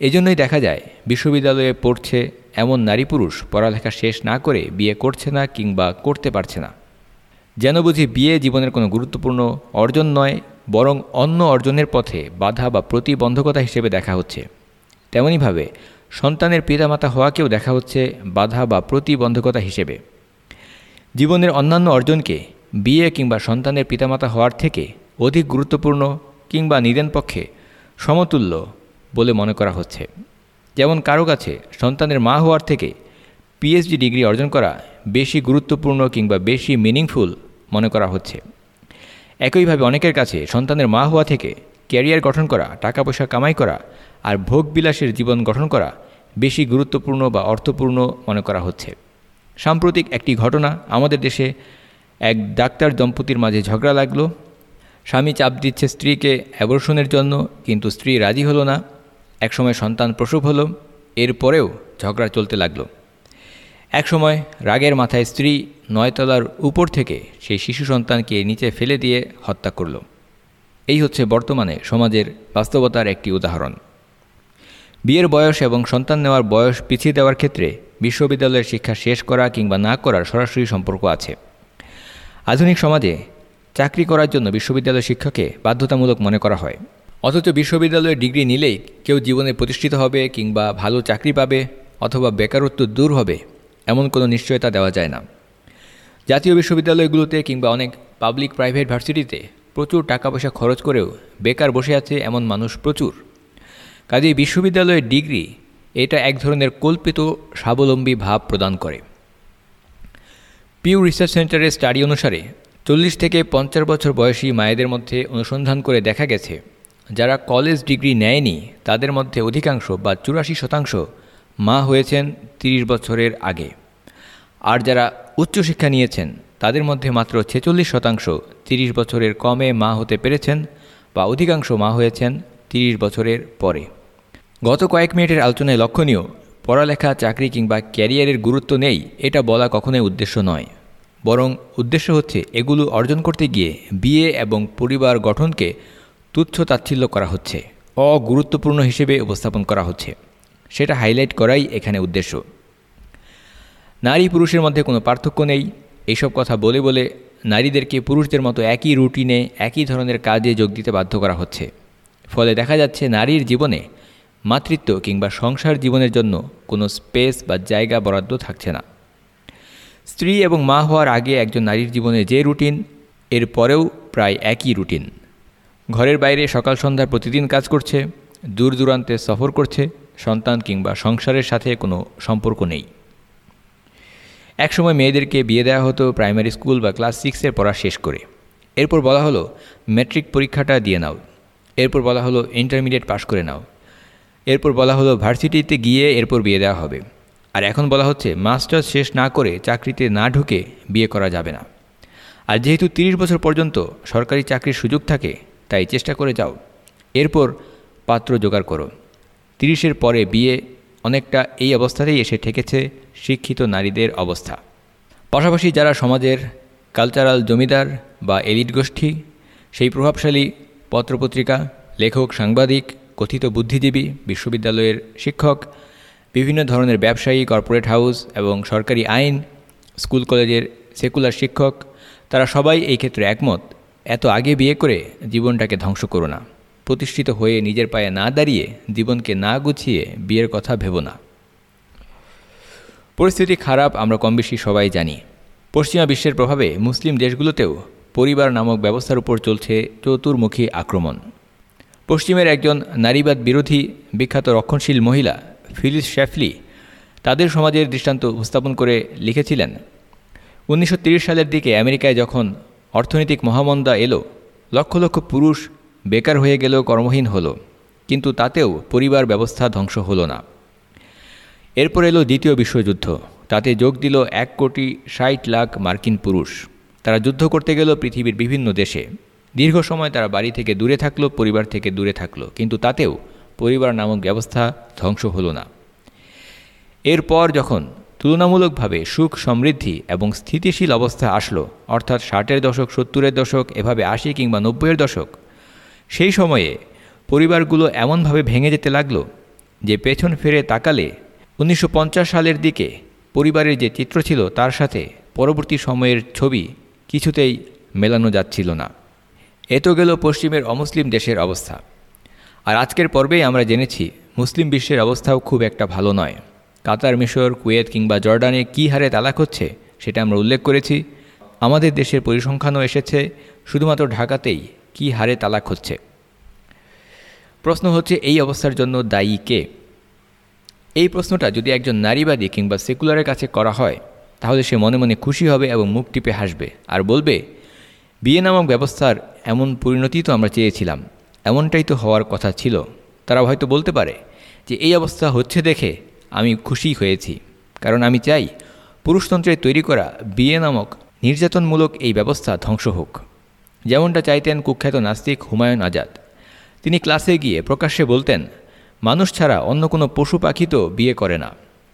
এজন্যই দেখা যায়, বিশ্ববিদ্যালয়ে পড়ছে এমন নারী পুরুষ পড়ালেখা শেষ না করে বিয়ে করছে না কিংবা করতে পারছে না। যেন বুঝি বিয়ে জীবনের কোনো গুরুত্বপূর্ণ অর্জন নয় বরং অন্য অর্জনের পথে বাধা বা প্রতিবন্ধকতা হিসেবে দেখা হচ্ছে। তেমনইভাবে সন্তানের পিতামাতা হওয়াকেও দেখা হচ্ছে বাধা বা প্রতিবন্ধকতা হিসেবে। জীবনের অন্যান্য অর্জনকে বিয়ে কিংবা সন্তানের পিতামাতা হওয়ার থেকে অধিক গুরুত্বপূর্ণ কিংবা নিদেন পক্ষে সমতুল্য বলে মনে করা হচ্ছে। যেমন কারও কাছে সন্তানের মা হওয়ার থেকে পিএইচডি ডিগ্রি অর্জন করা বেশি গুরুত্বপূর্ণ কিংবা বেশি মিনিংফুল মনে করা হচ্ছে। একইভাবে অনেকের কাছে সন্তানের মা হওয়া থেকে ক্যারিয়ার গঠন করা টাকা পয়সা কামাই করা আর ভোগ বিলাসের জীবন গঠন করা বেশি গুরুত্বপূর্ণ বা অর্থপূর্ণ মনে করা হচ্ছে। সাম্প্রতিক একটি ঘটনা আমাদের দেশে এক ডাক্তার দম্পতির মাঝে ঝগড়া লাগল। স্বামী চাপ দিচ্ছে স্ত্রীকে অ্যাবর্ষণের জন্য, কিন্তু স্ত্রী রাজি হলো না। একসময় সন্তান প্রসব হলো, এরপরেও ঝগড়া চলতে লাগল। একসময় রাগের মাথায় স্ত্রী নয়তলার উপর থেকে সেই শিশু সন্তানকে নিচে ফেলে দিয়ে হত্যা করল। এই হচ্ছে বর্তমানে সমাজের বাস্তবতার একটি উদাহরণ। বিয়ের বয়স এবং সন্তান নেওয়ার বয়স পিছিয়ে দেওয়ার ক্ষেত্রে বিশ্ববিদ্যালয়ের শিক্ষা শেষ করা কিংবা না করার সরাসরি সম্পর্ক আছে। আধুনিক সমাজে চাকরি করার জন্য বিশ্ববিদ্যালয় শিক্ষাকে বাধ্যতামূলক মনে করা হয়। অথচ বিশ্ববিদ্যালয়ের ডিগ্রি নিলেই কেউ জীবনে প্রতিষ্ঠিত হবে কিংবা ভালো চাকরি পাবে অথবা বেকারত্ব দূর হবে। এমন কোনো নিশ্চয়তা দেওয়া যায় না। জাতীয় বিশ্ববিদ্যালয়গুলোতে কিংবা অনেক পাবলিক প্রাইভেট ভার্সিটিতে প্রচুর টাকা পয়সা খরচ করেও বেকার বসে আছে এমন মানুষ প্রচুর। কাজেই বিশ্ববিদ্যালয়ের ডিগ্রি এটা এক ধরনের কল্পিত, স্বাবলম্বী ভাব প্রদান করে। পিউ রিসার্চ সেন্টারের স্টাডি অনুসারে চল্লিশ থেকে পঞ্চাশ বছর বয়সী মায়েদের মধ্যে অনুসন্ধান করে দেখা গেছে, যারা কলেজ ডিগ্রি নেয়নি, তাদের মধ্যে অধিকাংশ বা চুরাশি শতাংশ মা হয়েছেন ৩০ বছরের আগে। আর যারা উচ্চশিক্ষা নিয়েছেন, তাদের মধ্যে মাত্র ছেচল্লিশ শতাংশ ৩০ বছরের কমে মা হতে পেরেছেন বা অধিকাংশ মা হয়েছেন ৩০ বছরের পরে। গত কয়েক মিনিটের আলোচনায় লক্ষণীয়, পড়ালেখা, চাকরি কিংবা ক্যারিয়ারের গুরুত্ব নেই, এটা বলা কখনোই উদ্দেশ্য নয়। বরং উদ্দেশ্য হচ্ছে এগুলো অর্জন করতে গিয়ে বিয়ে এবং পরিবার গঠনকে তুচ্ছ তাচ্ছিল্য করা হচ্ছে, অগুরুত্বপূর্ণ হিসেবে উপস্থাপন করা হচ্ছে। সেটা হাইলাইট করাই এখানে উদ্দেশ্য। নারী পুরুষের মধ্যে কোনো পার্থক্য নেই। এইসব কথা বলে বলে নারীদেরকে পুরুষদের মতো একই রুটিনে একই ধরনের কাজে যোগ দিতে বাধ্য করা হচ্ছে। ফলে দেখা যাচ্ছে নারীর জীবনে মাতৃত্ব কিংবা সংসার জীবনের জন্য কোনো স্পেস বা জায়গা বরাদ্দ থাকছে না। স্ত্রী এবং মা হওয়ার আগে একজন নারীর জীবনে যে রুটিন এর পরেও প্রায় একই রুটিন ঘরের বাইরে সকাল সন্ধ্যার প্রতিদিন কাজ করছে, দূর দূরান্তে সফর করছে সন্তান কিংবা সংসারের সাথে কোনো সম্পর্ক নেই। একসময় মেয়েদেরকে বিয়ে দেওয়া হতো প্রাইমারি স্কুল বা ক্লাস সিক্সের পড়া শেষ করে। এরপর বলা হলো ম্যাট্রিক পরীক্ষাটা দিয়ে নাও। এরপর বলা হলো, ইন্টারমিডিয়েট পাশ করে নাও। এরপর বলা হলো, ভার্সিটিতে গিয়ে এরপর বিয়ে দেওয়া হবে। আর এখন বলা হচ্ছে, মাস্টার্স শেষ না করে চাকরিতে না ঢুকে বিয়ে করা যাবে না। আর যেহেতু তিরিশ বছর পর্যন্ত সরকারি চাকরির সুযোগ থাকে, তাই চেষ্টা করে যাও। এরপর পাত্র জোগাড় করো। তিরিশের পরে বিয়ে অনেকটা এই অবস্থাতেই এসে ঠেকেছে শিক্ষিত নারীদের অবস্থা। পাশাপাশি যারা সমাজের কালচারাল জমিদার বা এলিট গোষ্ঠী, সেই প্রভাবশালী পত্রপত্রিকা, লেখক, সাংবাদিক, কথিত বুদ্ধিজীবী, বিশ্ববিদ্যালয়ের শিক্ষক, বিভিন্ন ধরনের ব্যবসায়ী কর্পোরেট হাউস এবং সরকারি আইন স্কুল কলেজের সেকুলার শিক্ষক, তারা সবাই এই ক্ষেত্রে একমত। এত আগে বিয়ে করে জীবনটাকে ধ্বংস করো না। প্রতিষ্ঠিত হয়ে নিজের পায়ে না দাঁড়িয়ে জীবনকে না গুছিয়ে বিয়ের কথা ভেব না। পরিস্থিতি খারাপ আমরা কম বেশি সবাই জানি। পশ্চিমা বিশ্বের প্রভাবে মুসলিম দেশগুলোতেও পরিবার নামক ব্যবস্থার উপর চলছে চতুর্মুখী আক্রমণ। পশ্চিমের একজন নারীবাদ বিরোধী বিখ্যাত রক্ষণশীল মহিলা ফিলিস শ্যাফলি তাদের সমাজের দৃষ্টান্ত উপস্থাপন করে লিখেছিলেন, উনিশশো সালের দিকে আমেরিকায় যখন অর্থনৈতিক মহামন্দা এলো, লক্ষ লক্ষ পুরুষ বেকার হয়ে গেলেও কর্মহীন হলো, কিন্তু তাতেও পরিবার ব্যবস্থা ধ্বংস হলো না। এরপর এলো দ্বিতীয় বিশ্বযুদ্ধ। তাতে যোগ দিল এক কোটি ষাট লাখ মার্কিন পুরুষ। তারা যুদ্ধ করতে গেল পৃথিবীর বিভিন্ন দেশে। দীর্ঘ সময় তারা বাড়ি থেকে দূরে থাকল, পরিবার থেকে দূরে থাকল, কিন্তু তাতেও পরিবার নামক ব্যবস্থা ধ্বংস হলো না। এরপর যখন তুলনামূলকভাবে সুখ সমৃদ্ধি এবং স্থিতিশীল অবস্থা আসলো, অর্থাৎ ষাটের দশক, সত্তরের দশক, এভাবে আশি কিংবা নব্বইয়ের দশক সেই সময়ে পরিবারগুলো এমনভাবে ভেঙে যেতে লাগল যে পেছন ফিরে তাকালে উনিশশো পঞ্চাশ সালের দিকে পরিবারের যে চিত্র ছিল তার সাথে পরবর্তী সময়ের ছবি কিছুতেই মেলানো যাচ্ছিল না। এ তো গেল পশ্চিমের অমুসলিম দেশের অবস্থা। আর আজকের পর্বেই আমরা জেনেছি মুসলিম বিশ্বের অবস্থাও খুব একটা ভালো নয়। কাতার মিশর, কুয়েত কিংবা জর্ডানে কী হারে তালাক হচ্ছে সেটা আমরা উল্লেখ করেছি। আমাদের দেশের পরিসংখ্যানও এসেছে। শুধুমাত্র ঢাকাতেই কী হারে তালাক হচ্ছে? প্রশ্ন হচ্ছে, এই অবস্থার জন্য দায়ী কে? এই প্রশ্নটা যদি একজন নারীবাদী কিংবা সেকুলারের কাছে করা হয়, তাহলে সে মনে মনে খুশি হবে এবং মুখ টিপে হাসবে। আর বলবে, বিয়ে নামক ব্যবস্থার এমন পরিণতি তো আমরা চেয়েছিলাম। এমনটাই তো হওয়ার কথা ছিল। তারা হয়তো বলতে পারে যে, এই অবস্থা হচ্ছে দেখে আমি খুশি হয়েছি। কারণ আমি চাই পুরুষতন্ত্রের তৈরি করা বিয়ে নামক নির্যাতনমূলক এই ব্যবস্থা ধ্বংস হোক। যেমনটা চাইতেন কুখ্যাত নাস্তিক হুমায়ুন আজাদ। তিনি ক্লাসে গিয়ে প্রকাশ্যে বলতেন, মানুষ ছাড়া অন্য কোনো পশু পাখি তো বিয়ে করে না,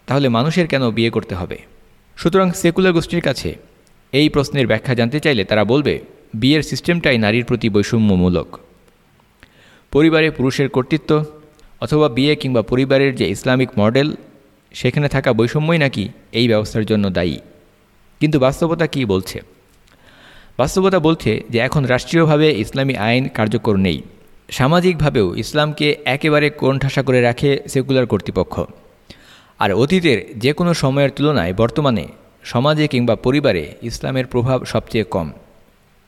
তাহলে মানুষের কেন বিয়ে করতে হবে? সুতরাং সেকুলার গোষ্ঠীর কাছে এই প্রশ্নের ব্যাখ্যা জানতে চাইলে তারা বলবে, বিয়ের সিস্টেমটাই নারীর প্রতি বৈষম্যমূলক। পরিবারে পুরুষের কর্তৃত্ব অথবা বিয়ে কিংবা পরিবারের যে ইসলামিক মডেল, সেখানে থাকা বৈষম্যই নাকি এই ব্যবস্থার জন্য দায়ী? কিন্তু বাস্তবতা কি বলছে? বাস্তবতা বলছে যে এখন রাষ্ট্রীয়ভাবে ইসলামী আইন কার্যকর নেই। সামাজিকভাবেও ইসলামকে একেবারে কোণঠাসা করে রাখে সেকুলার কর্তৃপক্ষ। আর অতীতের যে কোনো সময়ের তুলনায় বর্তমানে সমাজে কিংবা পরিবারে ইসলামের প্রভাব সবচেয়ে কম।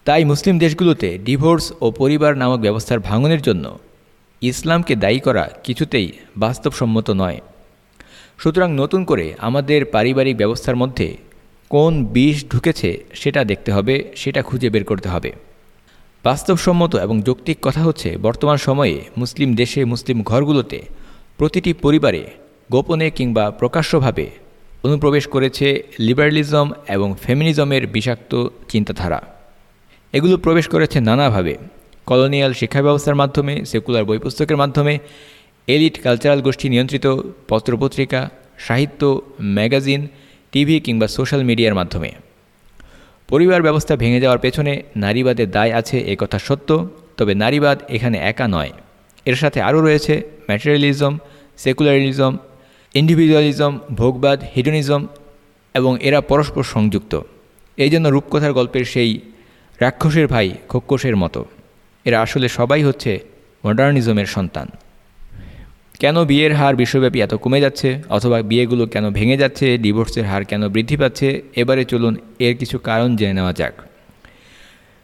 তাই মুসলিম দেশগুলোতে ডিভোর্স ও পরিবার নামক ব্যবস্থার ভাঙনের জন্য ইসলামকে দায়ী করা কিছুতেই বাস্তবসম্মত নয়। সুতরাং নতুন করে আমাদের পারিবারিক ব্যবস্থার মধ্যে কোন বিষ ঢুকেছে সেটা দেখতে হবে, সেটা খুঁজে বের করতে হবে। বাস্তবসম্মত এবং যৌক্তিক কথা হচ্ছে, বর্তমান সময়ে মুসলিম দেশে মুসলিম ঘরগুলোতে প্রতিটি পরিবারে গোপনে কিংবা প্রকাশ্যভাবে অনুপ্রবেশ করেছে লিবারালিজম এবং ফেমিনিজমের বিষাক্ত চিন্তাধারা। এগুলো প্রবেশ করেছে নানাভাবে, কলোনিয়াল শিক্ষা ব্যবস্থার মাধ্যমে, সেকুলার বই পুস্তকের মাধ্যমে, এলিট কালচারাল গোষ্ঠী নিয়ন্ত্রিত, পত্রপত্রিকা, সাহিত্য, ম্যাগাজিন টিভি কিংবা সোশ্যাল মিডিয়ার মাধ্যমে। পরিবার ব্যবস্থা ভেঙে যাওয়ার পেছনে নারীবাদের দায় আছে এ কথা সত্য, তবে নারীবাদ এখানে একা নয়। এর সাথে আরও রয়েছে ম্যাটেরিয়ালিজম, সেকুলারিজম, ইন্ডিভিজুয়ালিজম, ভোগবাদ, হিডনিজম এবং এরা পরস্পর সংযুক্ত। এই জন্য রূপকথার গল্পের সেই রাক্ষসের ভাই খোক্ষসের মতো। এরা আসলে সবাই হচ্ছে মডার্নিজমের সন্তান। কেন বিয়ের হার বিশ্বব্যাপী এত কমে যাচ্ছে? অথবা বিয়েগুলো কেন ভেঙে যাচ্ছে? ডিভোর্সের হার কেন বৃদ্ধি পাচ্ছে? এবারে চলুন এর কিছু কারণ জেনে নেওয়া যাক।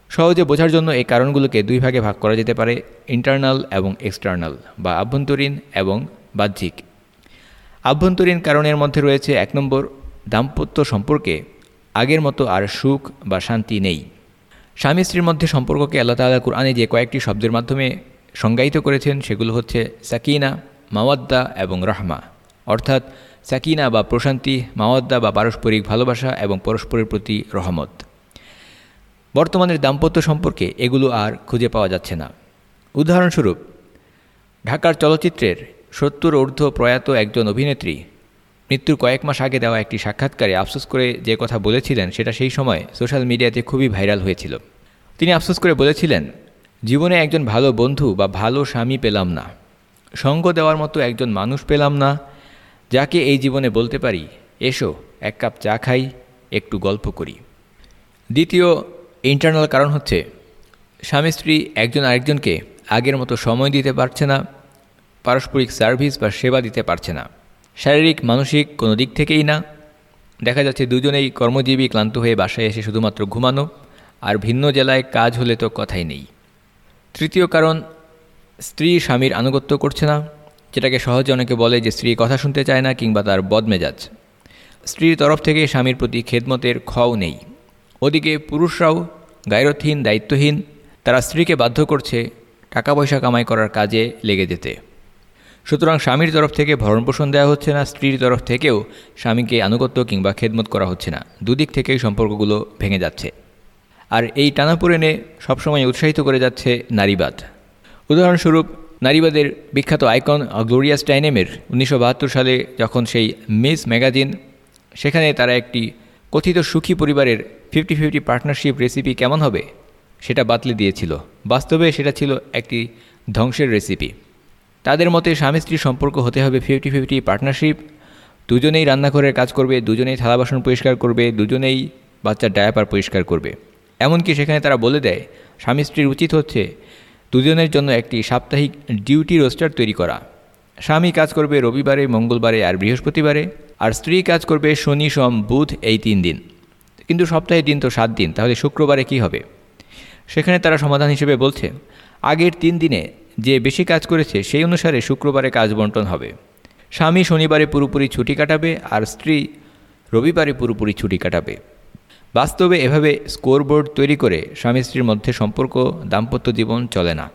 সহজে বোঝার জন্য এই কারণগুলোকে দুই ভাগে ভাগ করা যেতে পারে ইন্টারনাল এবং এক্সটার্নাল বা আভ্যন্তরীণ এবং বাহ্যিক। আভ্যন্তরীণ কারণের মধ্যে রয়েছে এক নম্বর, দাম্পত্য সম্পর্কে আগের মতো আর সুখ বা শান্তি নেই। স্বামী স্ত্রীর মধ্যে সম্পর্ককে আল্লাহ তালা কুরআনে যে কয়েকটি শব্দের মাধ্যমে সংজ্ঞায়িত করেছেন, সেগুলো হচ্ছে সাকিনা মাওয়াদ্দা এবং রহমা। অর্থাৎ সাকিনা বা প্রশান্তি, মাওয়াদ্দা বা পারস্পরিক ভালোবাসা এবং পরস্পরের প্রতি রহমত। বর্তমানের দাম্পত্য সম্পর্কে এগুলো আর খুঁজে পাওয়া যাচ্ছে না। উদাহরণস্বরূপ, ঢাকার চলচ্চিত্রের সত্তর ঊর্ধ্ব প্রয়াত একজন অভিনেত্রী মৃত্যুর কয়েক মাস আগে দেওয়া একটি সাক্ষাৎকারে আফসোস করে যে কথা বলেছিলেন সেটা সেই সময় সোশ্যাল মিডিয়াতে খুবই ভাইরাল হয়েছিল। তিনি আফসোস করে বলেছিলেন, জীবনে একজন ভালো বন্ধু বা ভালো স্বামী পেলাম না। সঙ্গ দেওয়ার মতো একজন মানুষ পেলাম না, যাকে এই জীবনে বলতে পারি, এসো, এক কাপ চা খাই, একটু গল্প করি। দ্বিতীয় ইন্টারনাল কারণ হচ্ছে, স্বামী স্ত্রী একজন আরেকজনকে আগের মতো সময় দিতে পারছে না, পারস্পরিক সার্ভিস বা সেবা দিতে পারছে না, শারীরিক, মানসিক কোনো দিক থেকেই না। দেখা যাচ্ছে দুজনেই কর্মজীবী ক্লান্ত হয়ে বাসায় এসে শুধুমাত্র ঘুমানো, আর ভিন্ন জেলায় কাজ হলে তো কথাই নেই। তৃতীয় কারণ স্ত্রী স্বামীর আনুগত্য করছে না, যেটাকে সহজে অনেকে বলে যে স্ত্রী কথা শুনতে চায় না কিংবা তার বদমেজাজ। স্ত্রীর তরফ থেকে স্বামীর প্রতি খেদমতের খও নেই। ওদিকে পুরুষরাও গায়রথহীন, দায়িত্বহীন, তারা স্ত্রীকে বাধ্য করছে টাকা পয়সা কামাই করার কাজে লেগে যেতে। সুতরাং স্বামীর তরফ থেকে ভরণপোষণ দেওয়া হচ্ছে না, স্ত্রীর তরফ থেকেও স্বামীকে আনুগত্য কিংবা খেদমত করা হচ্ছে না। দুদিক থেকেই সম্পর্কগুলো ভেঙে যাচ্ছে। আর এই টানাপোড়েনে সবসময় উৎসাহিত করে যাচ্ছে নারীবাদ। উদাহরণস্বরূপ নারীবাদের বিখ্যাত আইকন গ্লোরিয়াস স্টাইনেমের উনিশশো বাহাত্তর সালে যখন সেই মিস ম্যাগাজিন, সেখানে তারা একটি কথিত সুখী পরিবারের ফিফটি ফিফটি পার্টনারশিপ রেসিপি কেমন হবে সেটা বাতলে দিয়েছিল। বাস্তবে সেটা ছিল একটি ধ্বংসের রেসিপি। তাদের মতে স্বামী স্ত্রীর সম্পর্ক হতে হবে ফিফটি ফিফটি পার্টনারশিপ, দুজনেই রান্নাঘরের কাজ করবে, দুজনেই থালা বাসন পরিষ্কার করবে, দুজনেই বাচ্চার ডায়াপার পরিষ্কার করবে। এমনকি সেখানে তারা বলে দেয়, স্বামী স্ত্রীর উচিত হচ্ছে দুজনের জন্য একটি সাপ্তাহিক ডিউটি রোস্টার তৈরি করা। স্বামী কাজ করবে রবিবারে, মঙ্গলবারে আর বৃহস্পতিবারে, আর স্ত্রী কাজ করবে শনি, সোম, বুধ এই তিন দিন। কিন্তু সপ্তাহের দিন তো সাত দিন, তাহলে শুক্রবারে কি হবে? সেখানে তারা সমাধান হিসেবে বলছে, আগের তিন দিনে যে বেশি কাজ করেছে, সেই অনুসারে শুক্রবারে কাজ বন্টন হবে। স্বামী শনিবারে পুরোপুরি ছুটি কাটাবে আর স্ত্রী রবিবারে পুরোপুরি ছুটি কাটাবে। বাস্তবে এভাবে স্কোরবোর্ড তৈরি করে স্বামী স্ত্রীর মধ্যে সম্পর্ক, দাম্পত্য জীবন চলে না।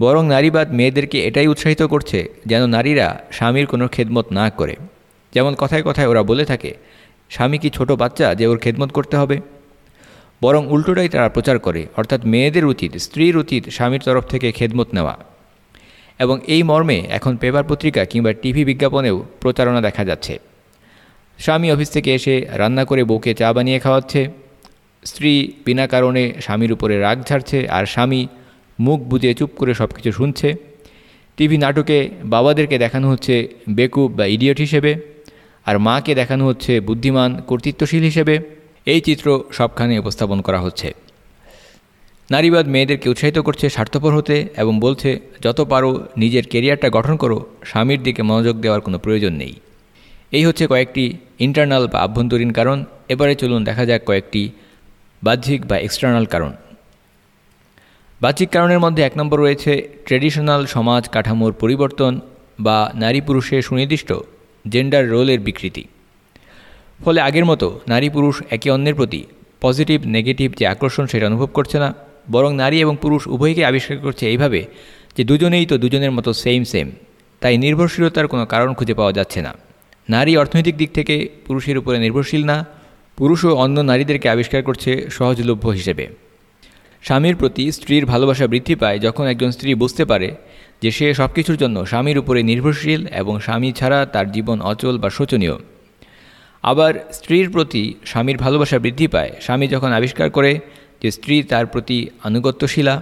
বরং নারীবাদ মেয়েদেরকে এটাই উৎসাহিত করছে যেন নারীরা স্বামীর কোনো খেদমত না করে। যেমন কথায় কথায় ওরা বলে থাকে, স্বামী কি ছোট বাচ্চা যে ওর খেদমত করতে হবে? বরং উল্টোটাই তারা প্রচার করে, অর্থাৎ মেয়েদের উচিত, স্ত্রীর উচিত স্বামীর তরফ থেকে খেদমত নেওয়া। এবং এই মর্মে এখন পেপার পত্রিকা কিংবা টিভি বিজ্ঞাপনেও প্রচারণা দেখা যাচ্ছে। স্বামী অফিস থেকে এসে রান্না করে বউকে চা বানিয়ে খাওয়াচ্ছে। স্ত্রী বিনা কারণে স্বামীর উপরে রাগ ঝাড়ছে আর স্বামী মুখ বুঝে চুপ করে সব কিছু শুনছে। টিভি নাটকে বাবাদেরকে দেখানো হচ্ছে বেকুব বা ইডিয়ট হিসেবে আর মাকে দেখানো হচ্ছে বুদ্ধিমান, কর্তৃত্বশীল হিসেবে। এই চিত্র সবখানে উপস্থাপন করা হচ্ছে। নারীবাদ মেয়েদেরকে উৎসাহিত করছে স্বার্থপর হতে এবং বলছে, যত পারো নিজের কেরিয়ারটা গঠন করো, স্বামীর দিকে মনোযোগ দেওয়ার কোনো প্রয়োজন নেই। এই হচ্ছে কয়েকটি ইন্টারনাল বা আভ্যন্তরীণ কারণ। এবারে চলুন দেখা যাক কয়েকটি বাহ্যিক বা এক্সটার্নাল কারণ। বাহ্যিক কারণের মধ্যে এক নম্বর রয়েছে ট্রেডিশনাল সমাজ কাঠামোর পরিবর্তন বা নারী পুরুষের সুনির্দিষ্ট জেন্ডার রোলের বিকৃতি। ফলে আগের মতো নারী পুরুষ একে অন্যের প্রতি পজিটিভ নেগেটিভ যে আকর্ষণ সেটা অনুভব করছে না, বরং নারী এবং পুরুষ উভয়কে আবিষ্কার করছে এইভাবে যে দুজনেই তো দুজনের মতো সেম সেম তাই নির্ভরশীলতার কোনো কারণ খুঁজে পাওয়া যাচ্ছে না। নারী অর্থনৈতিক দিক থেকে পুরুষের উপরে নির্ভরশীল না পুরুষও অন্য নারীদেরকে আবিষ্কার করছে সহজলভ্য হিসেবে। স্বামীর প্রতি স্ত্রীর ভালোবাসা বৃদ্ধি পায় যখন একজন স্ত্রী বুঝতে পারে যে সে সব কিছুর জন্য স্বামীর উপরে নির্ভরশীল এবং স্বামী ছাড়া তার জীবন অচল বা শোচনীয়। আবার স্ত্রীর প্রতি স্বামীর ভালোবাসা বৃদ্ধি পায়। স্বামী যখন আবিষ্কার করে যে স্ত্রী তার প্রতি আনুগত্যশীলা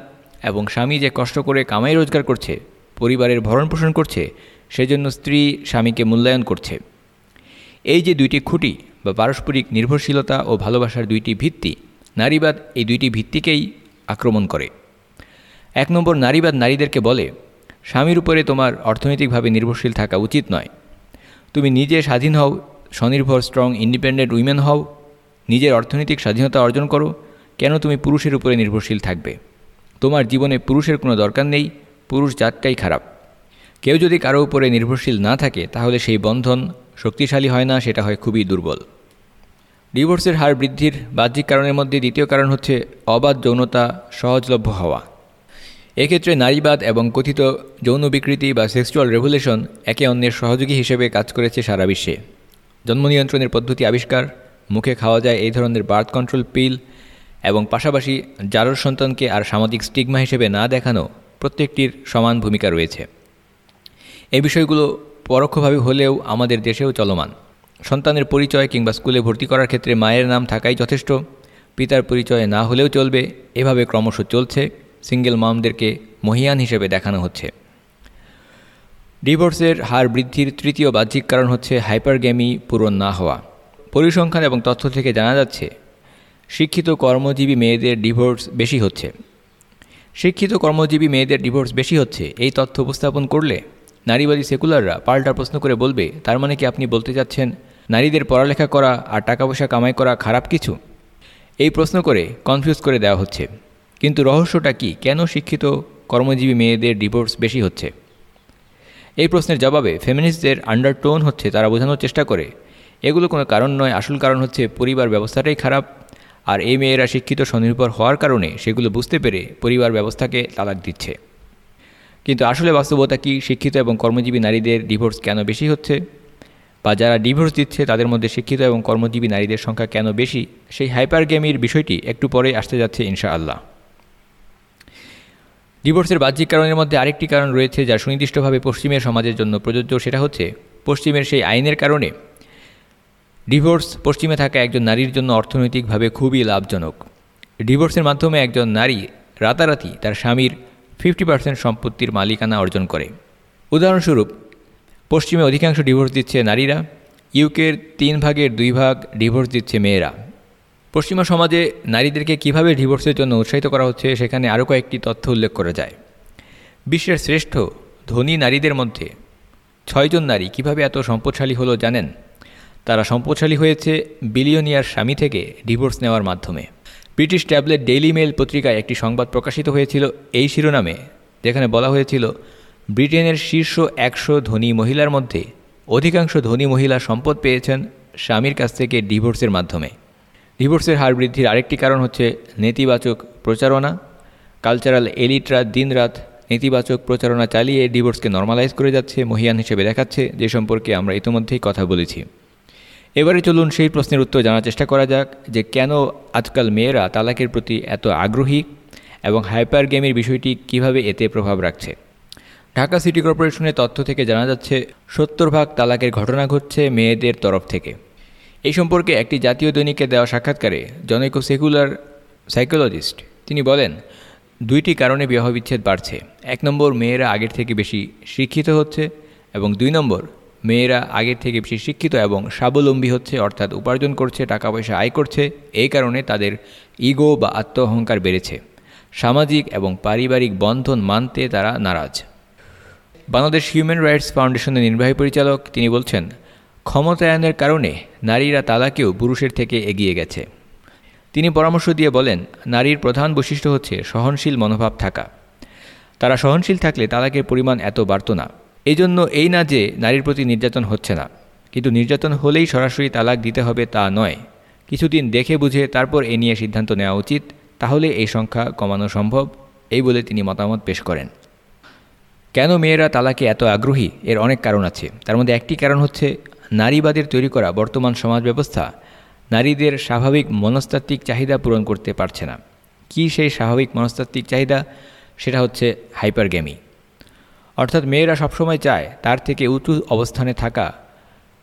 এবং স্বামী যে কষ্ট করে কামাই রোজগার করছে, পরিবারের ভরণ পোষণ করছে, সেজন্য স্ত্রী স্বামীকে মূল্যায়ন করছে। এই যে দুইটি খুঁটি বা পারস্পরিক নির্ভরশীলতা ও ভালোবাসার দুইটি ভিত্তি, নারীবাদ এই দুইটি ভিত্তিকেই আক্রমণ করে। এক নম্বর, নারীবাদ নারীদেরকে বলে, স্বামীর উপরে তোমার অর্থনৈতিকভাবে নির্ভরশীল থাকা উচিত নয়। তুমি নিজে স্বাধীন হও, স্বনির্ভর স্ট্রং ইন্ডিপেন্ডেন্ট উইমেন হও, নিজের অর্থনৈতিক স্বাধীনতা অর্জন করো, কেন তুমি পুরুষের উপরে নির্ভরশীল থাকবে? তোমার জীবনে পুরুষের কোনো দরকার নেই, পুরুষ জাতটাই খারাপ। কেউ যদি কারও উপরে নির্ভরশীল না থাকে, তাহলে সেই বন্ধন শক্তিশালী হয় না, সেটা হয় খুবই দুর্বল। ডিভোর্সের হার বৃদ্ধির বাহ্যিক কারণের মধ্যে দ্বিতীয় কারণ হচ্ছে অবাধ যৌনতা, সহজলভ্য হওয়া। এক্ষেত্রে নারীবাদ এবং কথিত যৌন বিকৃতি বা সেক্সুয়াল রেভুলেশন একে অন্যের সহযোগী হিসেবে কাজ করেছে সারা বিশ্বে। জন্ম নিয়ন্ত্রণের পদ্ধতি আবিষ্কার, মুখে খাওয়া যায় এই ধরনের বার্থ কন্ট্রোল পিল এবং পাশাপাশি জারোর সন্তানকে আর সামাজিক স্টিগমা হিসেবে না দেখানো প্রত্যেকটির সমান ভূমিকা রয়েছে। এই বিষয়গুলো পরোক্ষভাবে হলেও আমাদের দেশেও চলমান। সন্তানের পরিচয় কিংবা স্কুলে ভর্তি করার ক্ষেত্রে মায়ের নাম থাকাই যথেষ্ট। পিতার পরিচয় না হলেও চলবে। এভাবে ক্রমশ চলছে। সিঙ্গেল মামদেরকে মহিয়ান হিসেবে দেখানো হচ্ছে। ডিভোর্সের হার বৃদ্ধির তৃতীয় বাহ্যিক কারণ হচ্ছে হাইপারগ্যামি পূরণ না হওয়া। পরিসংখ্যান এবং তথ্য থেকে জানা যাচ্ছে, শিক্ষিত কর্মজীবী মেয়েদের ডিভোর্স বেশি হচ্ছে। শিক্ষিত কর্মজীবী মেয়েদের ডিভোর্স বেশি হচ্ছে। এই তথ্য উপস্থাপন করলে নারীবাদী সেকুলাররা পাল্টা প্রশ্ন করে বলবে, তার মানে কি আপনি বলতে চাচ্ছেন, নারীদের পড়ালেখা করা আর টাকা পয়সা কামাই করা খারাপ কিছু? এই প্রশ্ন করে কনফিউজ করে দেওয়া হচ্ছে। কিন্তু রহস্যটা কি? কেন শিক্ষিত কর্মজীবী মেয়েদের ডিভোর্স বেশি হচ্ছে? এই প্রশ্নের জবাবে ফেমিনিস্টদের আন্ডারটোন হচ্ছে তারা বোঝানোর চেষ্টা করে। এগুলো কোনো কারণ নয়, আসল কারণ হচ্ছে পরিবার ব্যবস্থাটাই খারাপ। আর এই মেয়েরা শিক্ষিত স্বনির্ভর হওয়ার কারণে সেগুলো বুঝতে পেরে পরিবার ব্যবস্থাকে তালাক দিচ্ছে। কিন্তু আসলে বাস্তবতা কি? শিক্ষিত এবং কর্মজীবী নারীদের ডিভোর্স কেন বেশি হচ্ছে? বা যারা ডিভোর্স দিচ্ছে, তাদের মধ্যে শিক্ষিত এবং কর্মজীবী নারীদের সংখ্যা কেন বেশি? সেই হাইপার গেমির বিষয়টি একটু পরে আসতে যাচ্ছে ইনশাআল্লাহ। ডিভোর্সের বাহ্যিক কারণের মধ্যে আরেকটি কারণ রয়েছে যা সুনির্দিষ্টভাবে পশ্চিমের সমাজের জন্য প্রযোজ্য, সেটা হচ্ছে পশ্চিমের সেই আইনের কারণে ডিভোর্স পশ্চিমে থাকা একজন নারীর জন্য অর্থনৈতিকভাবে খুবই লাভজনক। ডিভোর্সের মাধ্যমে একজন নারী রাতারাতি তার স্বামীর ফিফটি পার্সেন্ট সম্পত্তির মালিকানা অর্জন করে। উদাহরণস্বরূপ, পশ্চিমে অধিকাংশ ডিভোর্স দিচ্ছে নারীরা, ইউকের তিন ভাগের দুই ভাগ ডিভোর্স দিচ্ছে মেয়েরা। পশ্চিমা সমাজে নারীদেরকে কীভাবে ডিভোর্সের জন্য উৎসাহিত করা হচ্ছে সেখানে আরও কয়েকটি তথ্য উল্লেখ করা যায়। বিশ্বের শ্রেষ্ঠ ধনী নারীদের মধ্যে ছয়জন নারী কীভাবে এত সম্পদশালী হলো জানেন? তারা সম্পদশালী হয়েছে বিলিয়নিয়ার স্বামী থেকে ডিভোর্স নেওয়ার মাধ্যমে। ব্রিটিশ ট্যাবলেট ডেইলি মেল পত্রিকায় একটি সংবাদ প্রকাশিত হয়েছিল। এই শিরোনামে যেখানে বলা হয়েছিল, ব্রিটেনের শীর্ষ একশো ধনী মহিলার মধ্যে অধিকাংশ ধনী মহিলা সম্পদ পেয়েছেন স্বামীর কাছ থেকে ডিভোর্সের মাধ্যমে। ডিভোর্সের হার বৃদ্ধির আরেকটি কারণ হচ্ছে নেতিবাচক প্রচারণা। কালচারাল এলিটরা দিনরাত নেতিবাচক প্রচারণা চালিয়ে ডিভোর্সকে নর্মালাইজ করে যাচ্ছে। মহিয়ান হিসেবে দেখাচ্ছে, যে সম্পর্কে আমরা ইতিমধ্যেই কথা বলেছি। এবারে চলুন সেই প্রশ্নের উত্তর জানার চেষ্টা করা যাক, যে কেন আজকাল মেয়েরা তালাকের প্রতি এত আগ্রহী এবং হাইপার গেমের বিষয়টি কীভাবে এতে প্রভাব রাখছে? ঢাকা সিটি কর্পোরেশনের তথ্য থেকে জানা যাচ্ছে, সত্তর ভাগ তালাকের ঘটনা ঘটছে মেয়েদের তরফ থেকে। এই সম্পর্কে একটি জাতীয় দৈনিকে দেওয়া সাক্ষাৎকারে জনৈক সেকুলার সাইকোলজিস্ট তিনি বলেন, দুইটি কারণে বিবাহ বিচ্ছেদ বাড়ছে। এক নম্বর, মেয়েরা আগের থেকে বেশি শিক্ষিত হচ্ছে এবং দুই নম্বর মেয়েরা আগের থেকে বেশি শিক্ষিত এবং স্বাবলম্বী হচ্ছে, অর্থাৎ উপার্জন করছে টাকা পয়সা আয় করছে, এই কারণে তাদের ইগো বা আত্ম অহংকার বেড়েছে। সামাজিক এবং পারিবারিক বন্ধন মানতে তারা নারাজ। বাংলাদেশ হিউম্যান রাইটস ফাউন্ডেশনের নির্বাহী পরিচালক তিনি বলছেন, ক্ষমতায়নের কারণে নারীরা তালাকেও পুরুষের থেকে এগিয়ে গেছে। তিনি পরামর্শ দিয়ে বলেন, নারীর প্রধান বৈশিষ্ট্য হচ্ছে সহনশীল মনোভাব থাকা। তারা সহনশীল থাকলে তালাকের পরিমাণ এত বাড়ত না। এই জন্য এই না যে নারীর প্রতি নির্যাতন হচ্ছে না, কিন্তু নির্যাতন হলেই সরাসরি তালাক দিতে হবে তা নয়। কিছুদিন দেখে বুঝে তারপর এ নিয়ে সিদ্ধান্ত নেওয়া উচিত, তাহলে এই সংখ্যা কমানো সম্ভব, এই বলে তিনি মতামত পেশ করেন। কেন মেয়েরা তালাকে এত আগ্রহী? এর অনেক কারণ আছে। তার মধ্যে একটি কারণ হচ্ছে নারীবাদের তৈরি করা বর্তমান সমাজ ব্যবস্থা, নারীদের স্বাভাবিক মনস্তাত্ত্বিক চাহিদা পূরণ করতে পারছে না। কি সেই স্বাভাবিক মনস্তাত্ত্বিক চাহিদা? সেটা হচ্ছে হাইপারগেমি। অর্থাৎ মেয়েরা সবসময় চায় তার থেকে উঁচু অবস্থানে থাকা,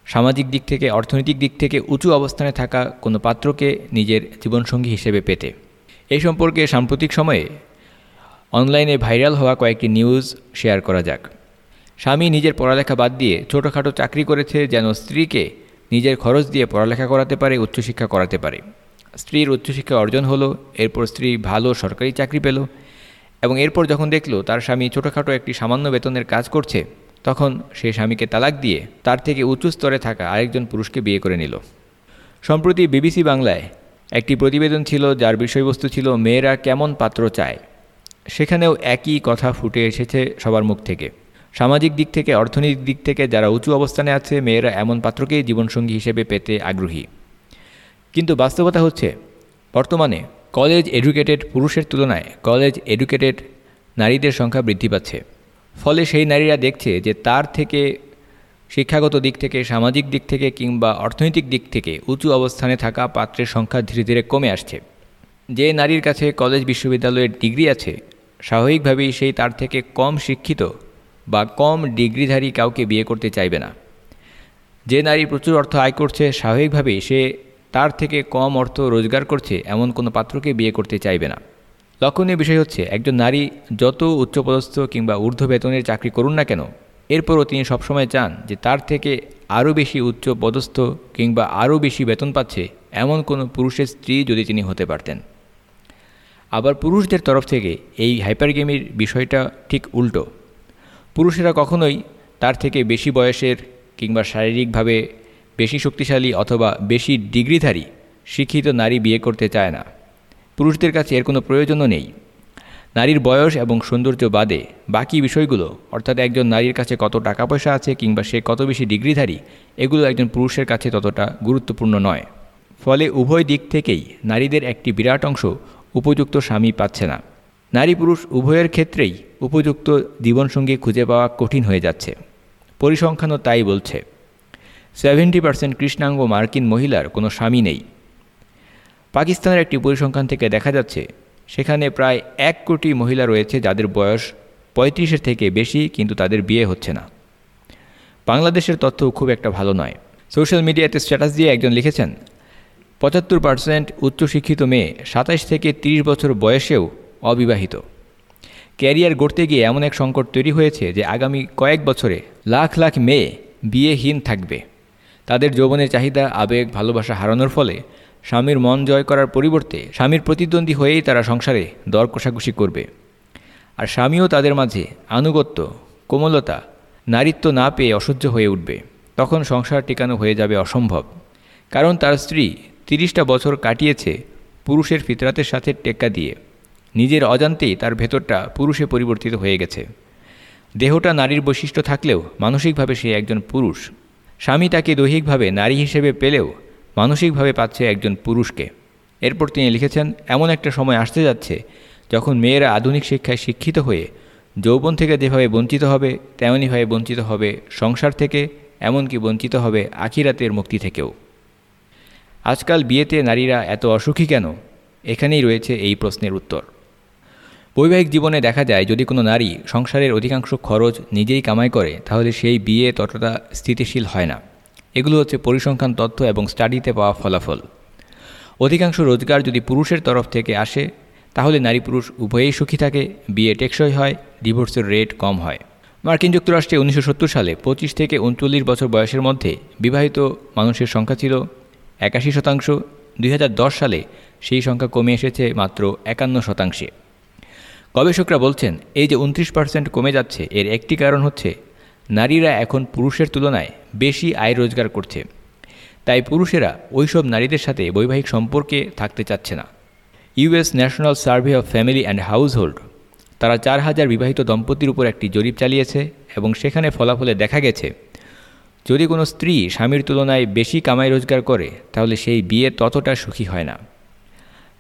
সামাজিক দিক থেকে, অর্থনৈতিক দিক থেকে উঁচু অবস্থানে থাকা কোনো পাত্রকে নিজের জীবনসঙ্গী হিসেবে পেতে। এই সম্পর্কে সাম্প্রতিক সময়ে অনলাইনে ভাইরাল হওয়া কয়েকটি নিউজ শেয়ার করা যাক। স্বামী নিজের পড়ালেখা বাদ দিয়ে ছোটোখাটো চাকরি করেছে যেন স্ত্রীকে নিজের খরচ দিয়ে পড়ালেখা করাতে পারে, উচ্চশিক্ষা করাতে পারে। স্ত্রীর উচ্চশিক্ষা অর্জন হলো, এরপর স্ত্রী ভালো সরকারি চাকরি পেল এবং এরপর যখন দেখল তার স্বামী ছোটোখাটো একটি সামান্য বেতনের কাজ করছে, তখন সে স্বামীকে তালাক দিয়ে তার থেকে উঁচু স্তরে থাকা আরেকজন পুরুষকে বিয়ে করে নিল। সম্প্রতি বিবিসি বাংলায় একটি প্রতিবেদন ছিল যার বিষয়বস্তু ছিল, মেয়েরা কেমন পাত্র চায়? সেখানেও একই কথা ফুটে এসেছে সবার মুখ থেকে। সামাজিক দিক থেকে, অর্থনৈতিক দিক থেকে যারা উঁচু অবস্থানে আছে, মেয়েরা এমন পাত্রকেই জীবনসঙ্গী হিসেবে পেতে আগ্রহী। কিন্তু বাস্তবতা হচ্ছে, বর্তমানে কলেজ এডুকেটেড পুরুষের তুলনায় কলেজ এডুকেটেড নারীদের সংখ্যা বৃদ্ধি পাচ্ছে। ফলে সেই নারীরা দেখছে যে তার থেকে শিক্ষাগত দিক থেকে, সামাজিক দিক থেকে কিংবা অর্থনৈতিক দিক থেকে উঁচু অবস্থানে থাকা পাত্রের সংখ্যা ধীরে ধীরে কমে আসছে। যে নারীর কাছে কলেজ বিশ্ববিদ্যালয়ের ডিগ্রি আছে, স্বাভাবিকভাবেই সেই তার থেকে কম শিক্ষিত বা কম ডিগ্রিধারী কাউকে বিয়ে করতে চাইবে না। যে নারী প্রচুর অর্থ আয় করছে, স্বাভাবিকভাবেই সে তার থেকে কম অর্থ রোজগার করছে এমন কোনো পাত্রকে বিয়ে করতে চাইবে না। লক্ষণীয় বিষয় হচ্ছে, একজন নারী যত উচ্চপদস্থ কিংবা ঊর্ধ্ব বেতনের চাকরি করুন না কেন, এরপরও তিনি সবসময় চান যে তার থেকে আরও বেশি উচ্চ পদস্থ কিংবা আরও বেশি বেতন পাচ্ছে এমন কোনো পুরুষের স্ত্রী যদি তিনি হতে পারতেন। আবার পুরুষদের তরফ থেকে এই হাইপারগেমির বিষয়টা ঠিক উল্টো। পুরুষেরা কখনোই তার থেকে বেশি বয়সের কিংবা শারীরিকভাবে বেশি শক্তিশালী অথবা বেশি ডিগ্রিধারী শিক্ষিত নারী বিয়ে করতে চায় না। পুরুষদের কাছে এর কোনো প্রয়োজনও নেই। নারীর বয়স এবং সৌন্দর্য বাদে বাকি বিষয়গুলো, অর্থাৎ একজন নারীর কাছে কত টাকা পয়সা আছে কিংবা সে কত বেশি ডিগ্রিধারী, এগুলো একজন পুরুষের কাছে ততটা গুরুত্বপূর্ণ নয়। ফলে উভয় দিক থেকেই নারীদের একটি বিরাট অংশ উপযুক্ত স্বামী পাচ্ছে না। নারী পুরুষ উভয়ের ক্ষেত্রেই উপযুক্ত জীবনসঙ্গী খুঁজে পাওয়া কঠিন হয়ে যাচ্ছে। পরিসংখ্যানও তাই বলছে। সেভেন্টি পার্সেন্ট কৃষ্ণাঙ্গ মার্কিন মহিলার কোনো স্বামী নেই। পাকিস্তানের একটি পরিসংখ্যান থেকে দেখা যাচ্ছে, সেখানে প্রায় এক কোটি মহিলা রয়েছে যাদের বয়স পঁয়ত্রিশের থেকে বেশি, কিন্তু তাদের বিয়ে হচ্ছে না। বাংলাদেশের তথ্য খুব একটা ভালো নয়। সোশ্যাল মিডিয়াতে স্ট্যাটাস দিয়ে একজন লিখেছেন, পঁচাত্তর পার্সেন্ট উচ্চশিক্ষিত মেয়ে সাতাশ থেকে ৩০ বছর বয়সেও অবিবাহিত। ক্যারিয়ার গড়তে গিয়ে এমন এক সংকট তৈরি হয়েছে যে আগামী কয়েক বছরে লাখ লাখ মেয়ে বিয়েহীন থাকবে। তাদের যৌবনের চাহিদা, আবেগ, ভালোবাসা হারানোর ফলে স্বামীর মন জয় করার পরিবর্তে স্বামীর প্রতিদ্বন্দ্বী হয়েই তারা সংসারে দর কষাকষি করবে। আর স্বামীও তাদের মাঝে আনুগত্য, কোমলতা, নারীত্ব না পেয়ে অসহ্য হয়ে উঠবে। তখন সংসার টিকানো হয়ে যাবে অসম্ভব। কারণ তার স্ত্রী তিরিশটা বছর কাটিয়েছে পুরুষের ফিতরাতের সাথে টেক্কা দিয়ে। নিজের অজান্তেই তার ভেতরটা পুরুষে পরিবর্তিত হয়ে গেছে। দেহটা নারীর বৈশিষ্ট্য থাকলেও মানসিকভাবে সে একজন পুরুষ। স্বামী তাকে দৈহিকভাবে নারী হিসেবে পেলেও মানসিকভাবে পাচ্ছে একজন পুরুষকে। এরপর তিনি লিখেছেন, এমন একটা সময় আসতে যাচ্ছে যখন মেয়েরা আধুনিক শিক্ষায় শিক্ষিত হয়ে যৌবন থেকে যেভাবে বঞ্চিত হবে তেমনইভাবে বঞ্চিত হবে সংসার থেকে, এমনকি বঞ্চিত হবে আখিরাতের মুক্তি থেকেও। আজকাল বিয়েতে নারীরা এত অসুখী কেন? এখানেই রয়েছে এই প্রশ্নের উত্তর। বৈবাহিক জীবনে দেখা যায়, যদি কোনো নারী সংসারের অধিকাংশ খরচ নিজেই কামাই করে, তাহলে সেই বিয়ে ততটা স্থিতিশীল হয় না। এগুলো হচ্ছে পরিসংখ্যান তথ্য এবং স্টাডিতে পাওয়া ফলাফল। অধিকাংশ রোজগার যদি পুরুষের তরফ থেকে আসে, তাহলে নারী পুরুষ উভয়েই সুখী থাকে, বিয়ে টেকসই হয়, ডিভোর্সের রেট কম হয়। মার্কিন যুক্তরাষ্ট্রে উনিশশো সত্তর সালে পঁচিশ থেকে উনচল্লিশ বছর বয়সের মধ্যে বিবাহিত মানুষের সংখ্যা ছিল একাশি শতাংশ। দুই হাজার দশ সালে সেই সংখ্যা কমে এসেছে মাত্র একান্ন শতাংশে। গবেষকরা বলছেন, এই যে উনত্রিশ পার্সেন্ট কমে যাচ্ছে, এর একটি কারণ হচ্ছে নারীরা এখন পুরুষের তুলনায় বেশি আয় রোজগার করছে। তাই পুরুষেরা ওইসব নারীদের সাথে বৈবাহিক সম্পর্কে থাকতে চাচ্ছে না। US national survey of family and household, তারা চার হাজার বিবাহিত দম্পতির উপর একটি জরিপ চালিয়েছে এবং সেখানে ফলাফলে দেখা গেছে, যদি কোনো স্ত্রী স্বামীর তুলনায় বেশি কামাই রোজগার করে, তাহলে সেই বিয়ে ততটা সুখী হয় না।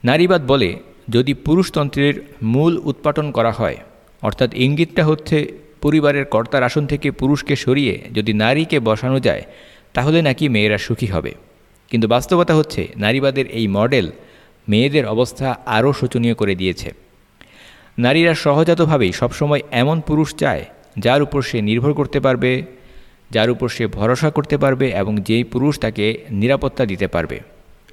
নারীবাদ বলে যদি পুরুষতন্ত্রের মূল উৎপাটন করা হয়, অর্থাৎ ইঙ্গিতটা হচ্ছে পরিবারের কর্তার আসন থেকে পুরুষকে সরিয়ে যদি নারীকে বসানো যায়, তাহলে নাকি মেয়েরা সুখী হবে। কিন্তু বাস্তবতা হচ্ছে, নারীবাদের এই মডেল মেয়েদের অবস্থা আরও শোচনীয় করে দিয়েছে। নারীরা সহজাতভাবেই সবসময় এমন পুরুষ চায়, যার উপর সে নির্ভর করতে পারবে, যার উপর সে ভরসা করতে পারবে এবং যেই পুরুষ তাকে নিরাপত্তা দিতে পারবে।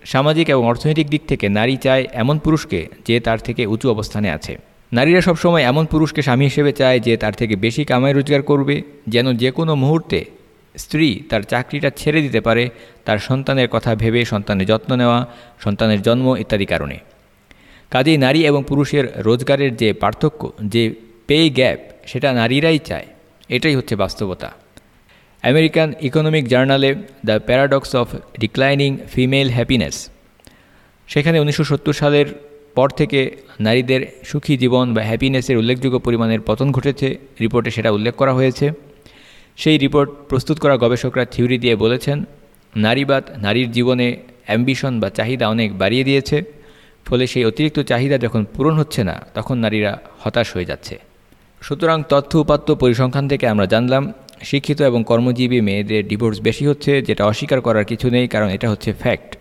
সামাজিক এবং অর্থনৈতিক দিক থেকে নারী চায় এমন পুরুষকে যে তার থেকে উঁচু অবস্থানে আছে। নারীরা সবসময় এমন পুরুষকে স্বামী হিসেবে চায় যে তার থেকে বেশি কামাই রোজগার করবে, যেন যে কোনো মুহূর্তে স্ত্রী তার চাকরিটা ছেড়ে দিতে পারে, তার সন্তানের কথা ভেবে সন্তানের যত্ন নেওয়া, সন্তানের জন্ম ইত্যাদি কারণে। কাজেই নারী এবং পুরুষের রোজগারের যে পার্থক্য, যে পে গ্যাপ, সেটা নারীরাই চায়, এটাই হচ্ছে বাস্তবতা। আমেরিকান ইকোনমিক জার্নালে the paradox of declining female happiness সেখানে উনিশশো সত্তর সালের পর থেকে নারীদের সুখী জীবন বা হ্যাপিনেসের উল্লেখযোগ্য পরিমাণের পতন ঘটেছে। রিপোর্টে সেটা উল্লেখ করা হয়েছে। সেই রিপোর্ট প্রস্তুত করা গবেষকরা থিওরি দিয়ে বলেছেন, নারীবাদ নারীর জীবনে অ্যাম্বিশন বা চাহিদা অনেক বাড়িয়ে দিয়েছে। ফলে সেই অতিরিক্ত চাহিদা যখন পূরণ হচ্ছে না, তখন নারীরা হতাশ হয়ে যাচ্ছে। সুতরাং তথ্য উপাত্ত পরিসংখ্যান থেকে আমরা জানলাম শিক্ষিত এবং কর্মজীবী মেয়েদের ডিভোর্স বেশি হচ্ছে, যেটা অস্বীকার করার কিছু নেই, কারণ এটা হচ্ছে ফ্যাক্ট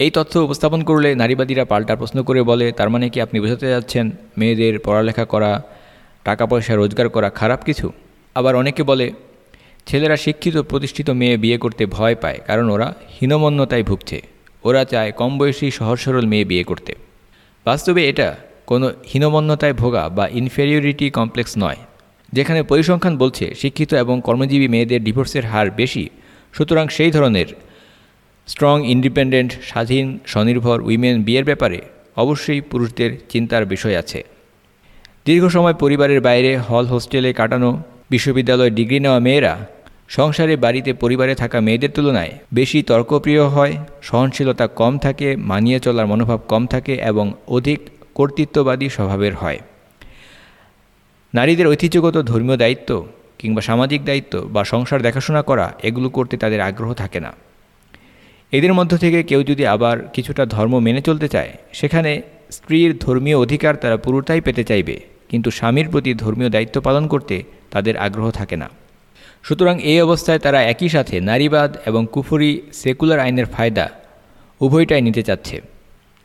এই তথ্য উপস্থাপন করলে নারীবাদীরা পাল্টা প্রশ্ন করে বলে, তার মানে কি আপনি বোঝাতে যাচ্ছেন মেয়েদের পড়ালেখা করা টাকা পয়সা রোজগার করা খারাপ কিছু? আবার অনেকে বলে, ছেলেরা শিক্ষিত প্রতিষ্ঠিত মেয়ে বিয়ে করতে ভয় পায়, কারণ ওরা হীনমন্যতায় ভুগছে। ওরা চায় কম বয়সী সহজ সরল মেয়ে বিয়ে করতে। বাস্তবে এটা কোনো হীনমন্যতায় ভোগা বা ইনফেরিয়রিটি কমপ্লেক্স নয়। যেখানে পরিসংখ্যান বলছে, শিক্ষিত এবং কর্মজীবী মেয়েদের ডিভোর্সের হার বেশি। সুতরাং সেই ধরনের স্ট্রং ইন্ডিপেন্ডেন্ট স্বাধীন, স্বনির্ভর উইমেন বিয়ের ব্যাপারে অবশ্যই পুরুষদের চিন্তার বিষয় আছে। দীর্ঘ সময় পরিবারের বাইরে হল হোস্টেলে কাটানো, বিশ্ববিদ্যালয় ডিগ্রি নেওয়া মেয়েরা সংসারে বাড়িতে পরিবারে থাকা মেয়েদের তুলনায় বেশি তর্কপ্রিয় হয়, সহনশীলতা কম থাকে, মানিয়ে চলার মনোভাব কম থাকে এবং অধিক কর্তৃত্ববাদী স্বভাবের হয়। নারীদের ঐতিহ্যগত ধর্মীয় দায়িত্ব কিংবা সামাজিক দায়িত্ব বা সংসার দেখাশোনা করা, এগুলো করতে তাদের আগ্রহ থাকে না। এদের মধ্য থেকে কেউ যদি আবার কিছুটা ধর্ম মেনে চলতে চায়, সেখানে স্ত্রীর ধর্মীয় অধিকার তারা পুরোটাই পেতে চাইবে, কিন্তু স্বামীর প্রতি ধর্মীয় দায়িত্ব পালন করতে তাদের আগ্রহ থাকে না। সুতরাং এই অবস্থায় তারা একই সাথে নারীবাদ এবং কুফুরি সেকুলার আইনের ফায়দা উভয়টাই নিতে চাচ্ছে।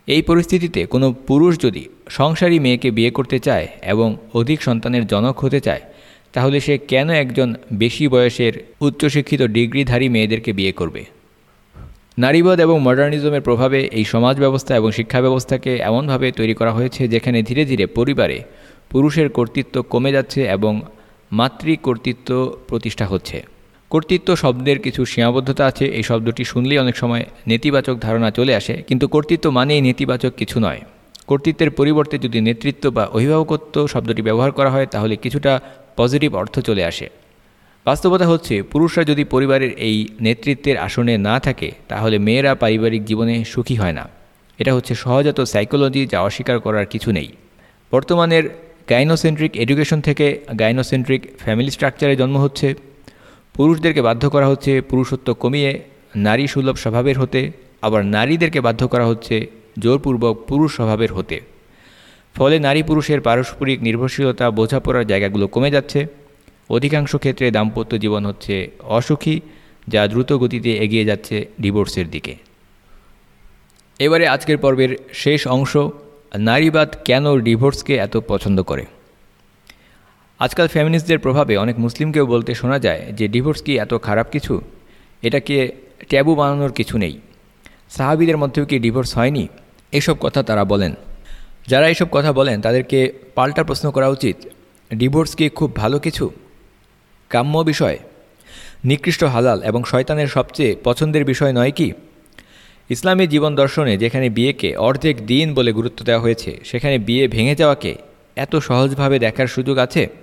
এই পরিস্থিতিতে কোনো পুরুষ যদি সংসারী মেয়েকে বিয়ে করতে চায় এবং অধিক সন্তানের জনক হতে চায়, তাহলে সে কেন একজন বেশি বয়সের উচ্চশিক্ষিত ডিগ্রিধারী মেয়েদেরকে বিয়ে করবে? নারীবাদ এবং মডার্নিজমের প্রভাবে এই সমাজ ব্যবস্থা এবং শিক্ষা ব্যবস্থাকে এমনভাবে তৈরি করা হয়েছে যেখানে ধীরে ধীরে পরিবারে পুরুষের কর্তৃত্ব কমে যাচ্ছে এবং মাতৃ কর্তৃত্ব প্রতিষ্ঠা হচ্ছে। কর্তৃত্ব শব্দের কিছু সীমাবদ্ধতা আছে, এই শব্দটি শুনলেই অনেক সময় নেতিবাচক ধারণা চলে আসে, কিন্তু কর্তৃত্ব মানেই নেতিবাচক কিছু নয়। কর্তৃত্বের পরিবর্তে যদি নেতৃত্ব বা অভিভাবকত্ব শব্দটি ব্যবহার করা হয়, তাহলে কিছুটা পজিটিভ অর্থ চলে আসে। বাস্তবতা হচ্ছে, পুরুষরা যদি পরিবারের এই নেতৃত্বের আসনে না থাকে, তাহলে মেয়েরা পারিবারিক জীবনে সুখী হয় না। এটা হচ্ছে সহজাত সাইকোলজি, যা অস্বীকার করার কিছু নেই। বর্তমানের গাইনোসেন্ট্রিক এডুকেশন থেকে গাইনোসেন্ট্রিক ফ্যামিলি স্ট্রাকচারে জন্ম হচ্ছে। পুরুষদেরকে বাধ্য করা হচ্ছে পুরুষত্ব কমিয়ে, নারী সুলভ স্বভাবের হতে, আবার নারীদেরকে বাধ্য করা হচ্ছে জোরপূর্বক পুরুষ স্বভাবের হতে। ফলে নারী পুরুষের পারস্পরিক নির্ভরশীলতা, বোঝাপড়ার জায়গাগুলো কমে যাচ্ছে। অধিকাংশ ক্ষেত্রে দাম্পত্য জীবন হচ্ছে অসুখী, যা দ্রুত গতিতে এগিয়ে যাচ্ছে ডিভোর্সের দিকে। এবারে আজকের পর্বের শেষ অংশ, নারীবাদ কেন ডিভোর্সকে এত পছন্দ করে? আজকাল ফ্যামিনিস্টদের প্রভাবে অনেক মুসলিমকেও বলতে শোনা যায় যে ডিভোর্স কি এত খারাপ কিছু? এটাকে ট্যাবু বানানোর কিছু নেই? সাহাবিদের মধ্যেও কি ডিভোর্স হয়নি? এসব কথা তারা বলেন। যারা এসব কথা বলেন, তাদেরকে পাল্টা প্রশ্ন করা উচিত, ডিভোর্স কি খুব ভালো কিছু? কাম্য বিষয়। নিকৃষ্ট হালাল এবং শয়তানের সবচেয়ে পছন্দের বিষয় নয় কি? ইসলামী জীবন দর্শনে যেখানে বিয়েকে অর্ধেক দিন বলে গুরুত্ব দেওয়া হয়েছে, সেখানে বিয়ে ভেঙে যাওয়াকে এত সহজভাবে দেখার সুযোগ আছে?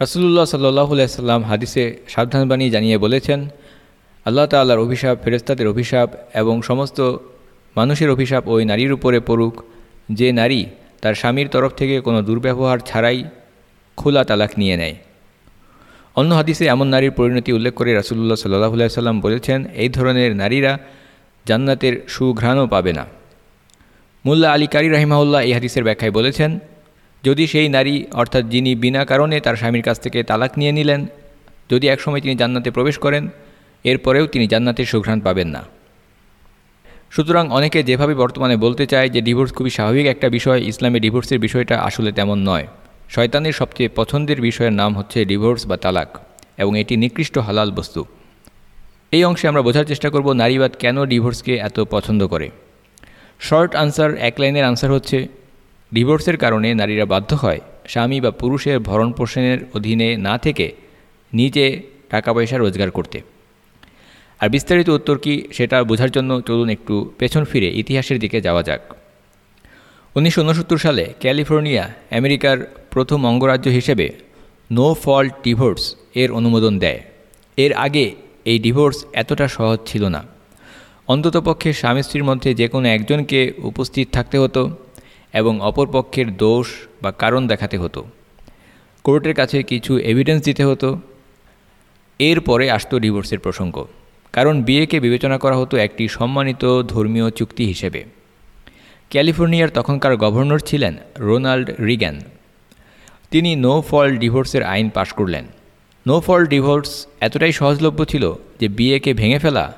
রাসুল্লাহ সাল্লাহ সাল্লাম হাদিসে সাবধানবাণী জানিয়ে বলেছেন, আল্লাহ তাল্লাহর অভিশাপ ফেরেস্তাদের অভিশাপ এবং সমস্ত মানুষের অভিশাপ ওই নারীর উপরে পড়ুক, যে নারী তার স্বামীর তরফ থেকে কোনো দুর্ব্যবহার ছাড়াই খোলা তালাক নিয়ে নেয়। অন্য হাদিসে এমন নারীর পরিণতি উল্লেখ করে রাসুল্লাহ সাল্লাহ সাল্লাম বলেছেন, এই ধরনের নারীরা জান্নাতের সুঘ্রাণও পাবে না। মুল্লা আলী কারি রাহিমাউল্লাহ এই হাদিসের ব্যাখ্যায় বলেছেন যদি সেই নারী, অর্থাৎ যিনি বিনা কারণে তার স্বামীর কাছ থেকে তালাক নিয়ে নিলেন, যদি একসময় তিনি জান্নাতে প্রবেশ করেন, এরপরেও তিনি জান্নাতের সুঘ্রাণ পাবেন না। সুতরাং অনেকে যেভাবে বর্তমানে বলতে চায় যে ডিভোর্স খুবই স্বাভাবিক একটা বিষয়, ইসলামে ডিভোর্সের বিষয়টা আসলে তেমন নয়। শয়তানের সবচেয়ে পছন্দের বিষয়ের নাম হচ্ছে ডিভোর্স বা তালাক, এবং এটি নিকৃষ্ট হালাল বস্তু। এই অংশে আমরা বোঝার চেষ্টা করব নারীবাদ কেন ডিভোর্সকে এত পছন্দ করে। শর্ট আনসার, এক লাইনের আনসার হচ্ছে ডিভোর্সের কারণে নারীরা বাধ্য হয় স্বামী বা পুরুষের ভরণ পোষণের অধীনে না থেকে নিজে টাকা পয়সা রোজগার করতে। আর বিস্তারিত উত্তর কি সেটা বোঝার জন্য চলুন একটু পেছন ফিরে ইতিহাসের দিকে যাওয়া যাক। উনিশশো উনসত্তর সালে ক্যালিফোর্নিয়া, আমেরিকার প্রথম অঙ্গরাজ্য হিসেবে নো ফল্ট ডিভোর্স এর অনুমোদন দেয়। এর আগে এই ডিভোর্স এতটা সহজ ছিল না। অন্ততপক্ষে স্বামী স্ত্রীর মধ্যে যে কোনো একজনকে উপস্থিত থাকতে হতো। এবং অপরপক্ষের দোষ বা কারণ দেখাতে হতো। কোর্টের কাছে কিছু এভিডেন্স দিতে হতো। এরপরে আসতো ডিভোর্সের প্রসঙ্গ। কারণ বিয়েকে বিবেচনা করা হতো একটি সম্মানিত ধর্মীয় চুক্তি হিসেবে। ক্যালিফোর্নিয়ার তখনকার গভর্নর ছিলেন রোনাল্ড রিগ্যান তিনি নো ফল ডিভোর্সের আইন পাশ করলেন। নো ফল ডিভোর্স এতটাই সহজলভ্য ছিল যে বিয়েকে ভেঙে ফেলা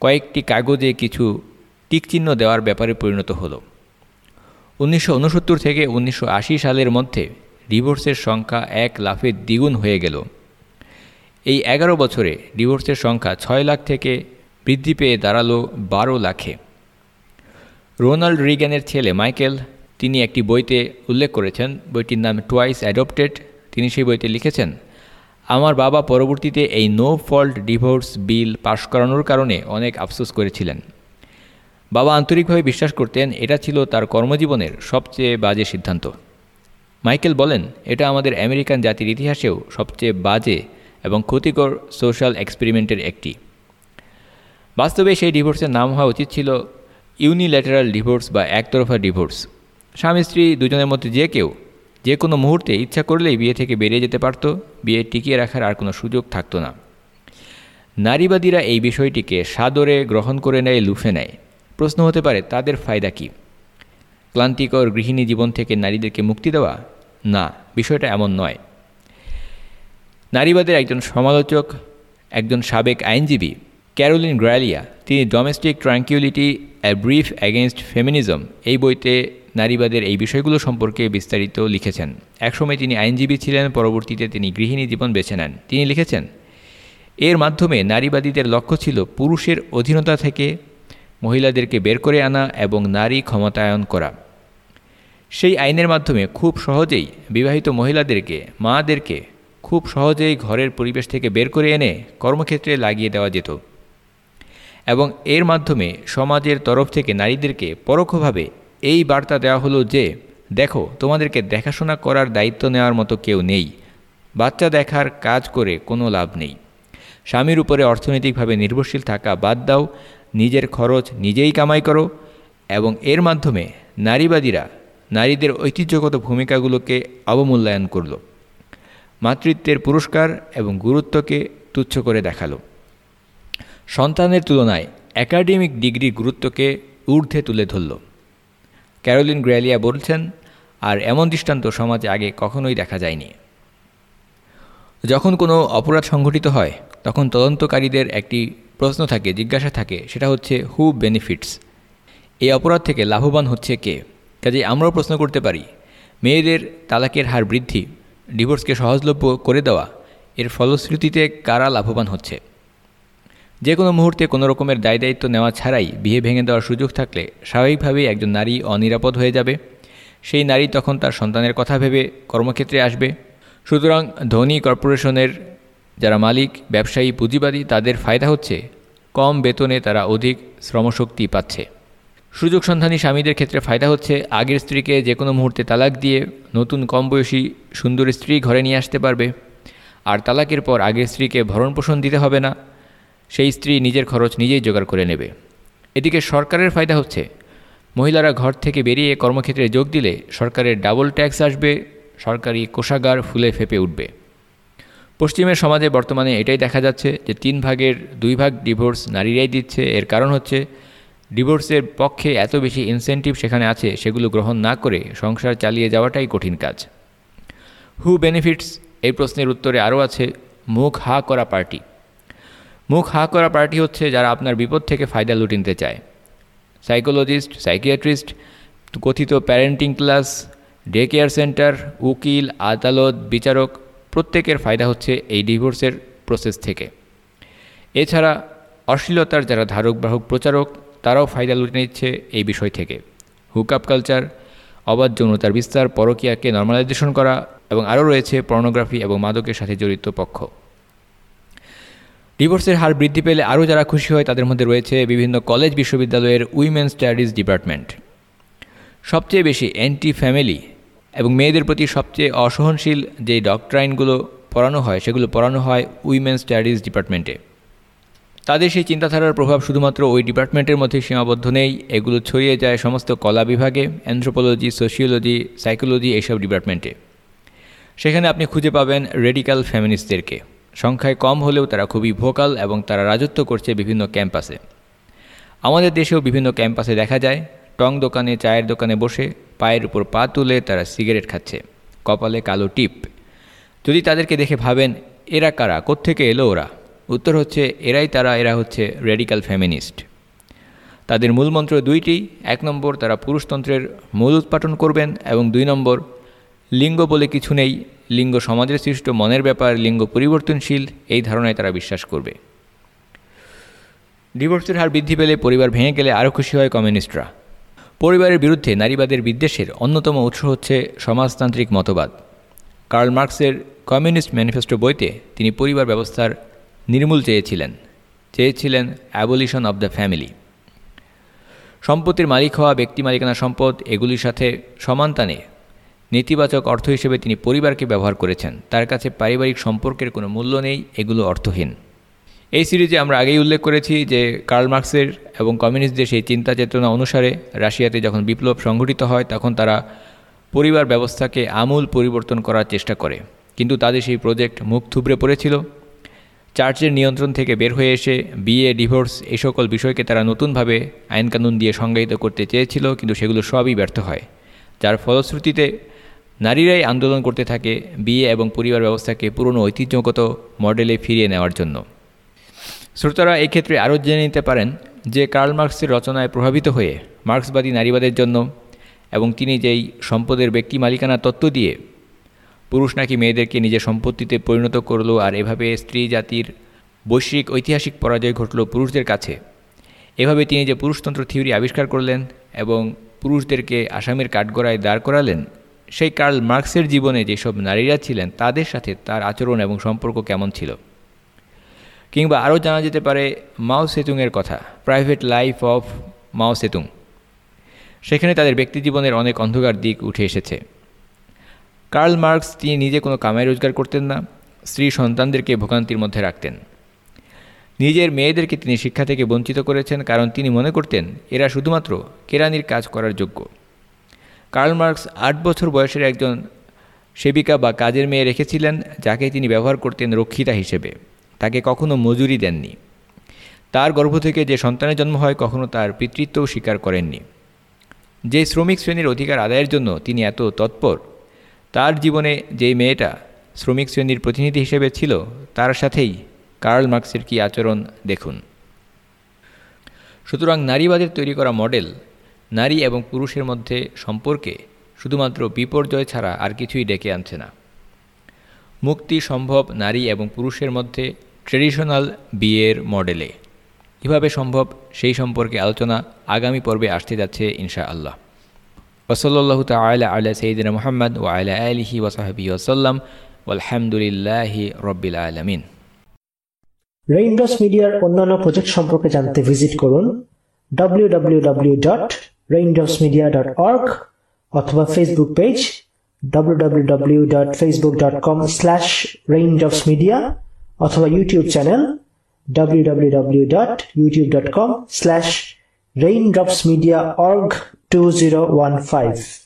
কয়েকটি কাগজে কিছু টিকচিহ্ন দেওয়ার ব্যাপারে পরিণত হলো। উনিশশো ঊনসত্তর থেকে উনিশশো আশি সালের মধ্যে ডিভোর্সের সংখ্যা এক লাফে দ্বিগুণ হয়ে গেল। এই এগারো বছরে ডিভোর্সের সংখ্যা ছয় লাখ থেকে বৃদ্ধি পেয়ে দাঁড়াল বারো লাখে। রোনাল্ড রিগ্যানের ছেলে মাইকেল, তিনি একটি বইতে উল্লেখ করেছেন, বইটির নাম টুয়াইস অ্যাডপ্টেড তিনি সেই বইতে লিখেছেন, আমার বাবা পরবর্তীতে এই no fault divorce bill pass করানোর কারণে অনেক আফসোস করেছিলেন। বাবা আন্তরিকভাবে বিশ্বাস করতেন এটা ছিল তার কর্মজীবনের সবচেয়ে বাজে সিদ্ধান্ত। মাইকেল বলেন, এটা আমাদের আমেরিকান জাতির ইতিহাসেও সবচেয়ে বাজে এবং ক্ষতিকর সোশ্যাল এক্সপেরিমেন্টের একটি। বাস্তবে সেই ডিভোর্সের নাম হওয়া উচিত ছিল ইউনিল্যাটারাল ডিভোর্স বা একতরফা ডিভোর্স। স্বামী, স্ত্রী দুজনের মধ্যে যে কেউ যে কোনো মুহূর্তে ইচ্ছা করলেই বিয়ে থেকে বেরিয়ে যেতে পারত, বিয়ে টিকিয়ে রাখার আর কোনো সুযোগ থাকতো না। নারীবাদীরা এই বিষয়টিকে সাদরে গ্রহণ করে নেয়, লুফে নেয়। প্রশ্ন হতে পারে, তাদের ফায়দা কী? ক্লান্তিকর গৃহিণী জীবন থেকে নারীদেরকে মুক্তি দেওয়া? না, বিষয়টা এমন নয়। নারীবাদের একজন সমালোচক, একজন সাবেক আইনজীবী, ক্যারোলিন গ্রালিয়া, তিনি domestic tranquility a brief against feminism, এই বইতে নারীবাদের এই বিষয়গুলো সম্পর্কে বিস্তারিত লিখেছেন। একসময় তিনি আইনজীবী ছিলেন, পরবর্তীতে তিনি গৃহিণী জীবন বেছে নেন। তিনি লিখেছেন, এর মাধ্যমে নারীবাদীদের লক্ষ্য ছিল পুরুষের অধীনতা থেকে মহিলাদেরকে বের করে আনা এবং নারী ক্ষমতায়ন করা। সেই আইনের মাধ্যমে খুব সহজেই বিবাহিত মহিলাদেরকে, মাদেরকে খুব সহজেই ঘরের পরিবেশ থেকে বের করে এনে কর্মক্ষেত্রে লাগিয়ে দেওয়া যেত এবং এর মাধ্যমে সমাজের তরফ থেকে নারীদেরকে পরোক্ষভাবে এই বার্তা দেওয়া হলো যে, দেখো, তোমাদেরকে দেখাশোনা করার দায়িত্ব নেওয়ার মতো কেউ নেই। বাচ্চা দেখার কাজ করে কোনো লাভ নেই। স্বামীর উপরে অর্থনৈতিকভাবে নির্ভরশীল থাকা বাদ দাও। নিজের খরচ নিজেই কামাই করো এবং এর মাধ্যমে নারীবাদীরা নারীদের ঐতিহ্যগত ভূমিকাগুলোকে অবমূল্যায়ন করল। মাতৃত্বের পুরস্কার এবং গুরুত্বকে তুচ্ছ করে দেখাল। সন্তানের তুলনায় একাডেমিক ডিগ্রির গুরুত্বকে ঊর্ধ্বে তুলে ধরল। ক্যারোলিন গ্র্যালিয়া বলছেন, আর এমন দৃষ্টান্ত সমাজে আগে কখনোই দেখা যায়নি। যখন কোনো অপরাধ সংঘটিত হয়, তখন তদন্তকারীদের একটি প্রশ্ন থাকে, জিজ্ঞাসা থাকে, সেটা হচ্ছে হু বেনিফিটস এই অপরাধ থেকে লাভবান হচ্ছে কে? কাজে আমরাও প্রশ্ন করতে পারি, মেয়েদের তালাকের হার বৃদ্ধি, ডিভোর্সকে সহজলভ্য করে দেওয়া, এর ফলশ্রুতিতে কারা লাভবান হচ্ছে? যে কোনো মুহূর্তে কোনো রকমের দায় দায়িত্ব নেওয়া ছাড়াই বিয়ে ভেঙে দেওয়ার সুযোগ থাকলে স্বাভাবিকভাবেই একজন নারী অনিরাপদ হয়ে যাবে। সেই নারী তখন তার সন্তানের কথা ভেবে কর্মক্ষেত্রে আসবে। সুতরাং ধনী কর্পোরেশনের যারা মালিক, ব্যবসায়ী, পুঁজিবাদী, তাদের ফায়দা হচ্ছে কম বেতনে তারা অধিক শ্রমশক্তি পাচ্ছে। সুযোগ সন্ধানী স্বামীদের ক্ষেত্রে ফায়দা হচ্ছে আগের স্ত্রীকে যে কোনো মুহূর্তে তালাক দিয়ে নতুন কম বয়সী সুন্দর স্ত্রী ঘরে নিয়ে আসতে পারবে। আর তালাকের পর আগের স্ত্রীকে ভরণ পোষণ দিতে হবে না, সেই স্ত্রী নিজের খরচ নিজেই জোগাড় করে নেবে। এদিকে সরকারের ফায়দা হচ্ছে মহিলারা ঘর থেকে বেরিয়ে কর্মক্ষেত্রে যোগ দিলে সরকারের ডাবল ট্যাক্স আসবে, সরকারি কোষাগার ফুলে ফেপে উঠবে। পশ্চিমের সমাজে বর্তমানে এটাই দেখা যাচ্ছে যে তিন ভাগের দুই ভাগ ডিভোর্স নারীরাই দিচ্ছে। এর কারণ হচ্ছে ডিভোর্সের পক্ষে এত বেশি ইনসেন্টিভ সেখানে আছে, সেগুলো গ্রহণ না করে সংসার চালিয়ে যাওয়াটাই কঠিন কাজ। হু বেনিফিটস এই প্রশ্নের উত্তরে আরও আছে, মুখ হা করা পার্টি মুখ হা করা পার্টি হচ্ছে যারা আপনার বিপদ থেকে ফায়দা লুটে নিতে চায়। সাইকোলজিস্ট সাইকিয়াট্রিস্ট কথিত parenting class day care centre উকিল, আদালত, বিচারক প্রত্যেকের ফায়দা হচ্ছে এই ডিভোর্সের প্রসেস থেকে। এছাড়া অশ্লীলতার যারা ধারক বাহক প্রচারক, তারাও ফায়দা লুটে নিচ্ছে এই বিষয় থেকে। হুকআপ কালচার অবাধ যৌনতার বিস্তার, পরকিয়াকে নর্মালাইজেশন করা এবং আরও রয়েছে পর্নোগ্রাফি এবং মাদকের সাথে জড়িত পক্ষ। ডিভোর্সের হার বৃদ্ধি পেলে আরও যারা খুশি হয়, তাদের মধ্যে রয়েছে বিভিন্ন কলেজ বিশ্ববিদ্যালয়ের উইমেন স্টাডিজ ডিপার্টমেন্ট সবচেয়ে বেশি অ্যান্টি ফ্যামিলি এবং মেয়েদের প্রতি সবচেয়ে অসহনশীল যে ডক্ট্রাইনগুলো পড়ানো হয়, সেগুলো পড়ানো হয় উইমেন স্টাডিজ ডিপার্টমেন্টে। তাদের সেই চিন্তাধারার প্রভাব শুধুমাত্র ওই ডিপার্টমেন্টের মধ্যে সীমাবদ্ধ নেই, এগুলো ছড়িয়ে যায় সমস্ত কলা বিভাগে অ্যান্থ্রোপোলজি সোশিওলজি সাইকোলজি এইসব ডিপার্টমেন্টে। সেখানে আপনি খুঁজে পাবেন রেডিক্যাল ফ্যামিনিস্টদেরকে সংখ্যায় কম হলেও তারা খুবই ভোকাল এবং তারা রাজত্ব করছে বিভিন্ন ক্যাম্পাসে। আমাদের দেশেও বিভিন্ন ক্যাম্পাসে দেখা যায় টং দোকানে, চায়ের দোকানে বসে পায়ের উপর পা তুলে তারা সিগারেট খাচ্ছে। কপালে কালো টিপ। যদি তাদেরকে দেখে ভাবেন, এরা কারা? কোত্থেকে এলো ওরা? উত্তর হচ্ছে, এরাই তারা, এরা হচ্ছে রেডিক্যাল ফ্যামিনিস্ট তাদের মূলমন্ত্র দুইটি। এক নম্বর, তারা পুরুষতন্ত্রের মূল উৎপাটন করবেন এবং দুই নম্বর, লিঙ্গ বলে কিছু নেই। লিঙ্গ সমাজের সৃষ্ট মনের ব্যাপার, লিঙ্গ পরিবর্তনশীল, এই ধারণায় তারা বিশ্বাস করবে। ডিভোর্সের হার বৃদ্ধি পেলে পরিবার ভেঙে গেলে আরও খুশি হয় কমিউনিস্টরা। পরিবারের বিরুদ্ধে নারীবাদের বিদ্বেষের অন্যতম উৎস হচ্ছে সমাজতান্ত্রিক মতবাদ। কার্ল মার্কসের কমিউনিস্ট ম্যানিফেস্টো বইতে তিনি পরিবার ব্যবস্থার নির্মূল চেয়েছিলেন চেয়েছিলেন অ্যাবলিশন অব দ্য ফ্যামিলি সম্পত্তির মালিক হওয়া, ব্যক্তি মালিকানা সম্পদ এগুলির সাথে সমানতানে নেতিবাচক অর্থ হিসেবে তিনি পরিবারকে ব্যবহার করেছেন। তার কাছে পারিবারিক সম্পর্কের কোনো মূল্য নেই, এগুলো অর্থহীন। এই সিরিজে আমরা আগেই উল্লেখ করেছি যে কার্ল মার্কসের এবং কমিউনিস্টদের সেই চিন্তা চেতনা অনুসারে রাশিয়াতে যখন বিপ্লব সংঘটিত হয়, তখন তারা পরিবার ব্যবস্থাকে আমূল পরিবর্তন করার চেষ্টা করে। কিন্তু তাদের সেই প্রজেক্ট মুখ থুবড়ে পড়েছিল। চার্চের নিয়ন্ত্রণ থেকে বের হয়ে এসে বিয়ে, ডিভোর্স এই সকল বিষয়কে তারা নতুনভাবে আইনকানুন দিয়ে সংজ্ঞায়িত করতে চেয়েছিল, কিন্তু সেগুলো সবই ব্যর্থ হয়। যার ফলশ্রুতিতে নারীরাই আন্দোলন করতে থাকে বিয়ে এবং পরিবার ব্যবস্থাকে পুরনো ঐতিহ্যগত মডেলে ফিরিয়ে নেওয়ার জন্য। শ্রোতারা এই ক্ষেত্রে আরও জেনে নিতে পারেন যে কার্ল মার্কসের রচনায় প্রভাবিত হয়ে মার্ক্সবাদী নারীবাদের জন্য এবং তিনি যেই সম্পদের ব্যক্তি মালিকানা তত্ত্ব দিয়ে পুরুষ নাকি মেয়েদেরকে নিজের সম্পত্তিতে পরিণত করল আর এভাবে স্ত্রী জাতির বৈশ্বিক ঐতিহাসিক পরাজয় ঘটল পুরুষদের কাছে, এভাবে তিনি যে পুরুষতন্ত্র থিওরি আবিষ্কার করলেন এবং পুরুষদেরকে আসামের কাঠগড়ায় দাঁড় করালেন, সেই কার্ল মার্কসের জীবনে যেসব নারীরা ছিলেন তাদের সাথে তার আচরণ এবং সম্পর্ক কেমন ছিল? কিংবা আরও জানা যেতে পারে মাও সেতুংয়ের কথা private life of Mao Tsetung. সেখানে তাদের ব্যক্তিজীবনের অনেক অন্ধকার দিক উঠে এসেছে। কার্ল মার্কস, তিনি নিজে কোনো কামাই রোজগার করতেন না, স্ত্রী সন্তানদেরকে ভোগান্তির মধ্যে রাখতেন। নিজের মেয়েদেরকে তিনি শিক্ষা থেকে বঞ্চিত করেছেন, কারণ তিনি মনে করতেন, এরা শুধুমাত্র কেরানির কাজ করার যোগ্য। কার্ল মার্কস আট বছর বয়সের একজন সেবিকা বা কাজের মেয়ে রেখেছিলেন, যাকে তিনি ব্যবহার করতেন রক্ষিতা হিসেবে। তাকে কখনো মজুরি দেননি। তার গর্ভ থেকে যে সন্তানের জন্ম হয়, কখনো তার পিতৃত্বও স্বীকার করেননি। যে শ্রমিক শ্রেণির অধিকার আদায়ের জন্য তিনি এত তৎপর, তার জীবনে যেই মেয়েটা শ্রমিক শ্রেণির প্রতিনিধি হিসেবে ছিল, তার সাথেই কার্ল মার্কসের কি আচরণ দেখুন। সুতরাং নারীবাদের তৈরি করা মডেল, নারী এবং পুরুষের মধ্যে সম্পর্কে শুধুমাত্র বিপর্যয় ছাড়া আর কিছুই ডেকে আনছে না। মুক্তি সম্ভব নারী এবং পুরুষের মধ্যে ট্রেডিশনাল বিয়ের মডেলে। কীভাবে সম্ভব সেই সম্পর্কে আলোচনা আগামী পর্বে আসতে যাচ্ছে ইনশা আল্লাহ ওসল্লাহ তালা আল্লাহ সঈদিন মোহাম্মদ ও আলা আলহি ওসাহাবি ওসাল্লাম আলহামদুলিল্লাহি রব্বিল আলমিন। রেইনড্রস মিডিয়ার অন্যান্য প্রজেক্ট সম্পর্কে জানতে ভিজিট করুন www.raindropsmedia.org অথবা Facebook page www.facebook.com/raindropsmedia অথবা ইউটিউব চ্যানেল www.youtube.com/raindropsmediaorg 2015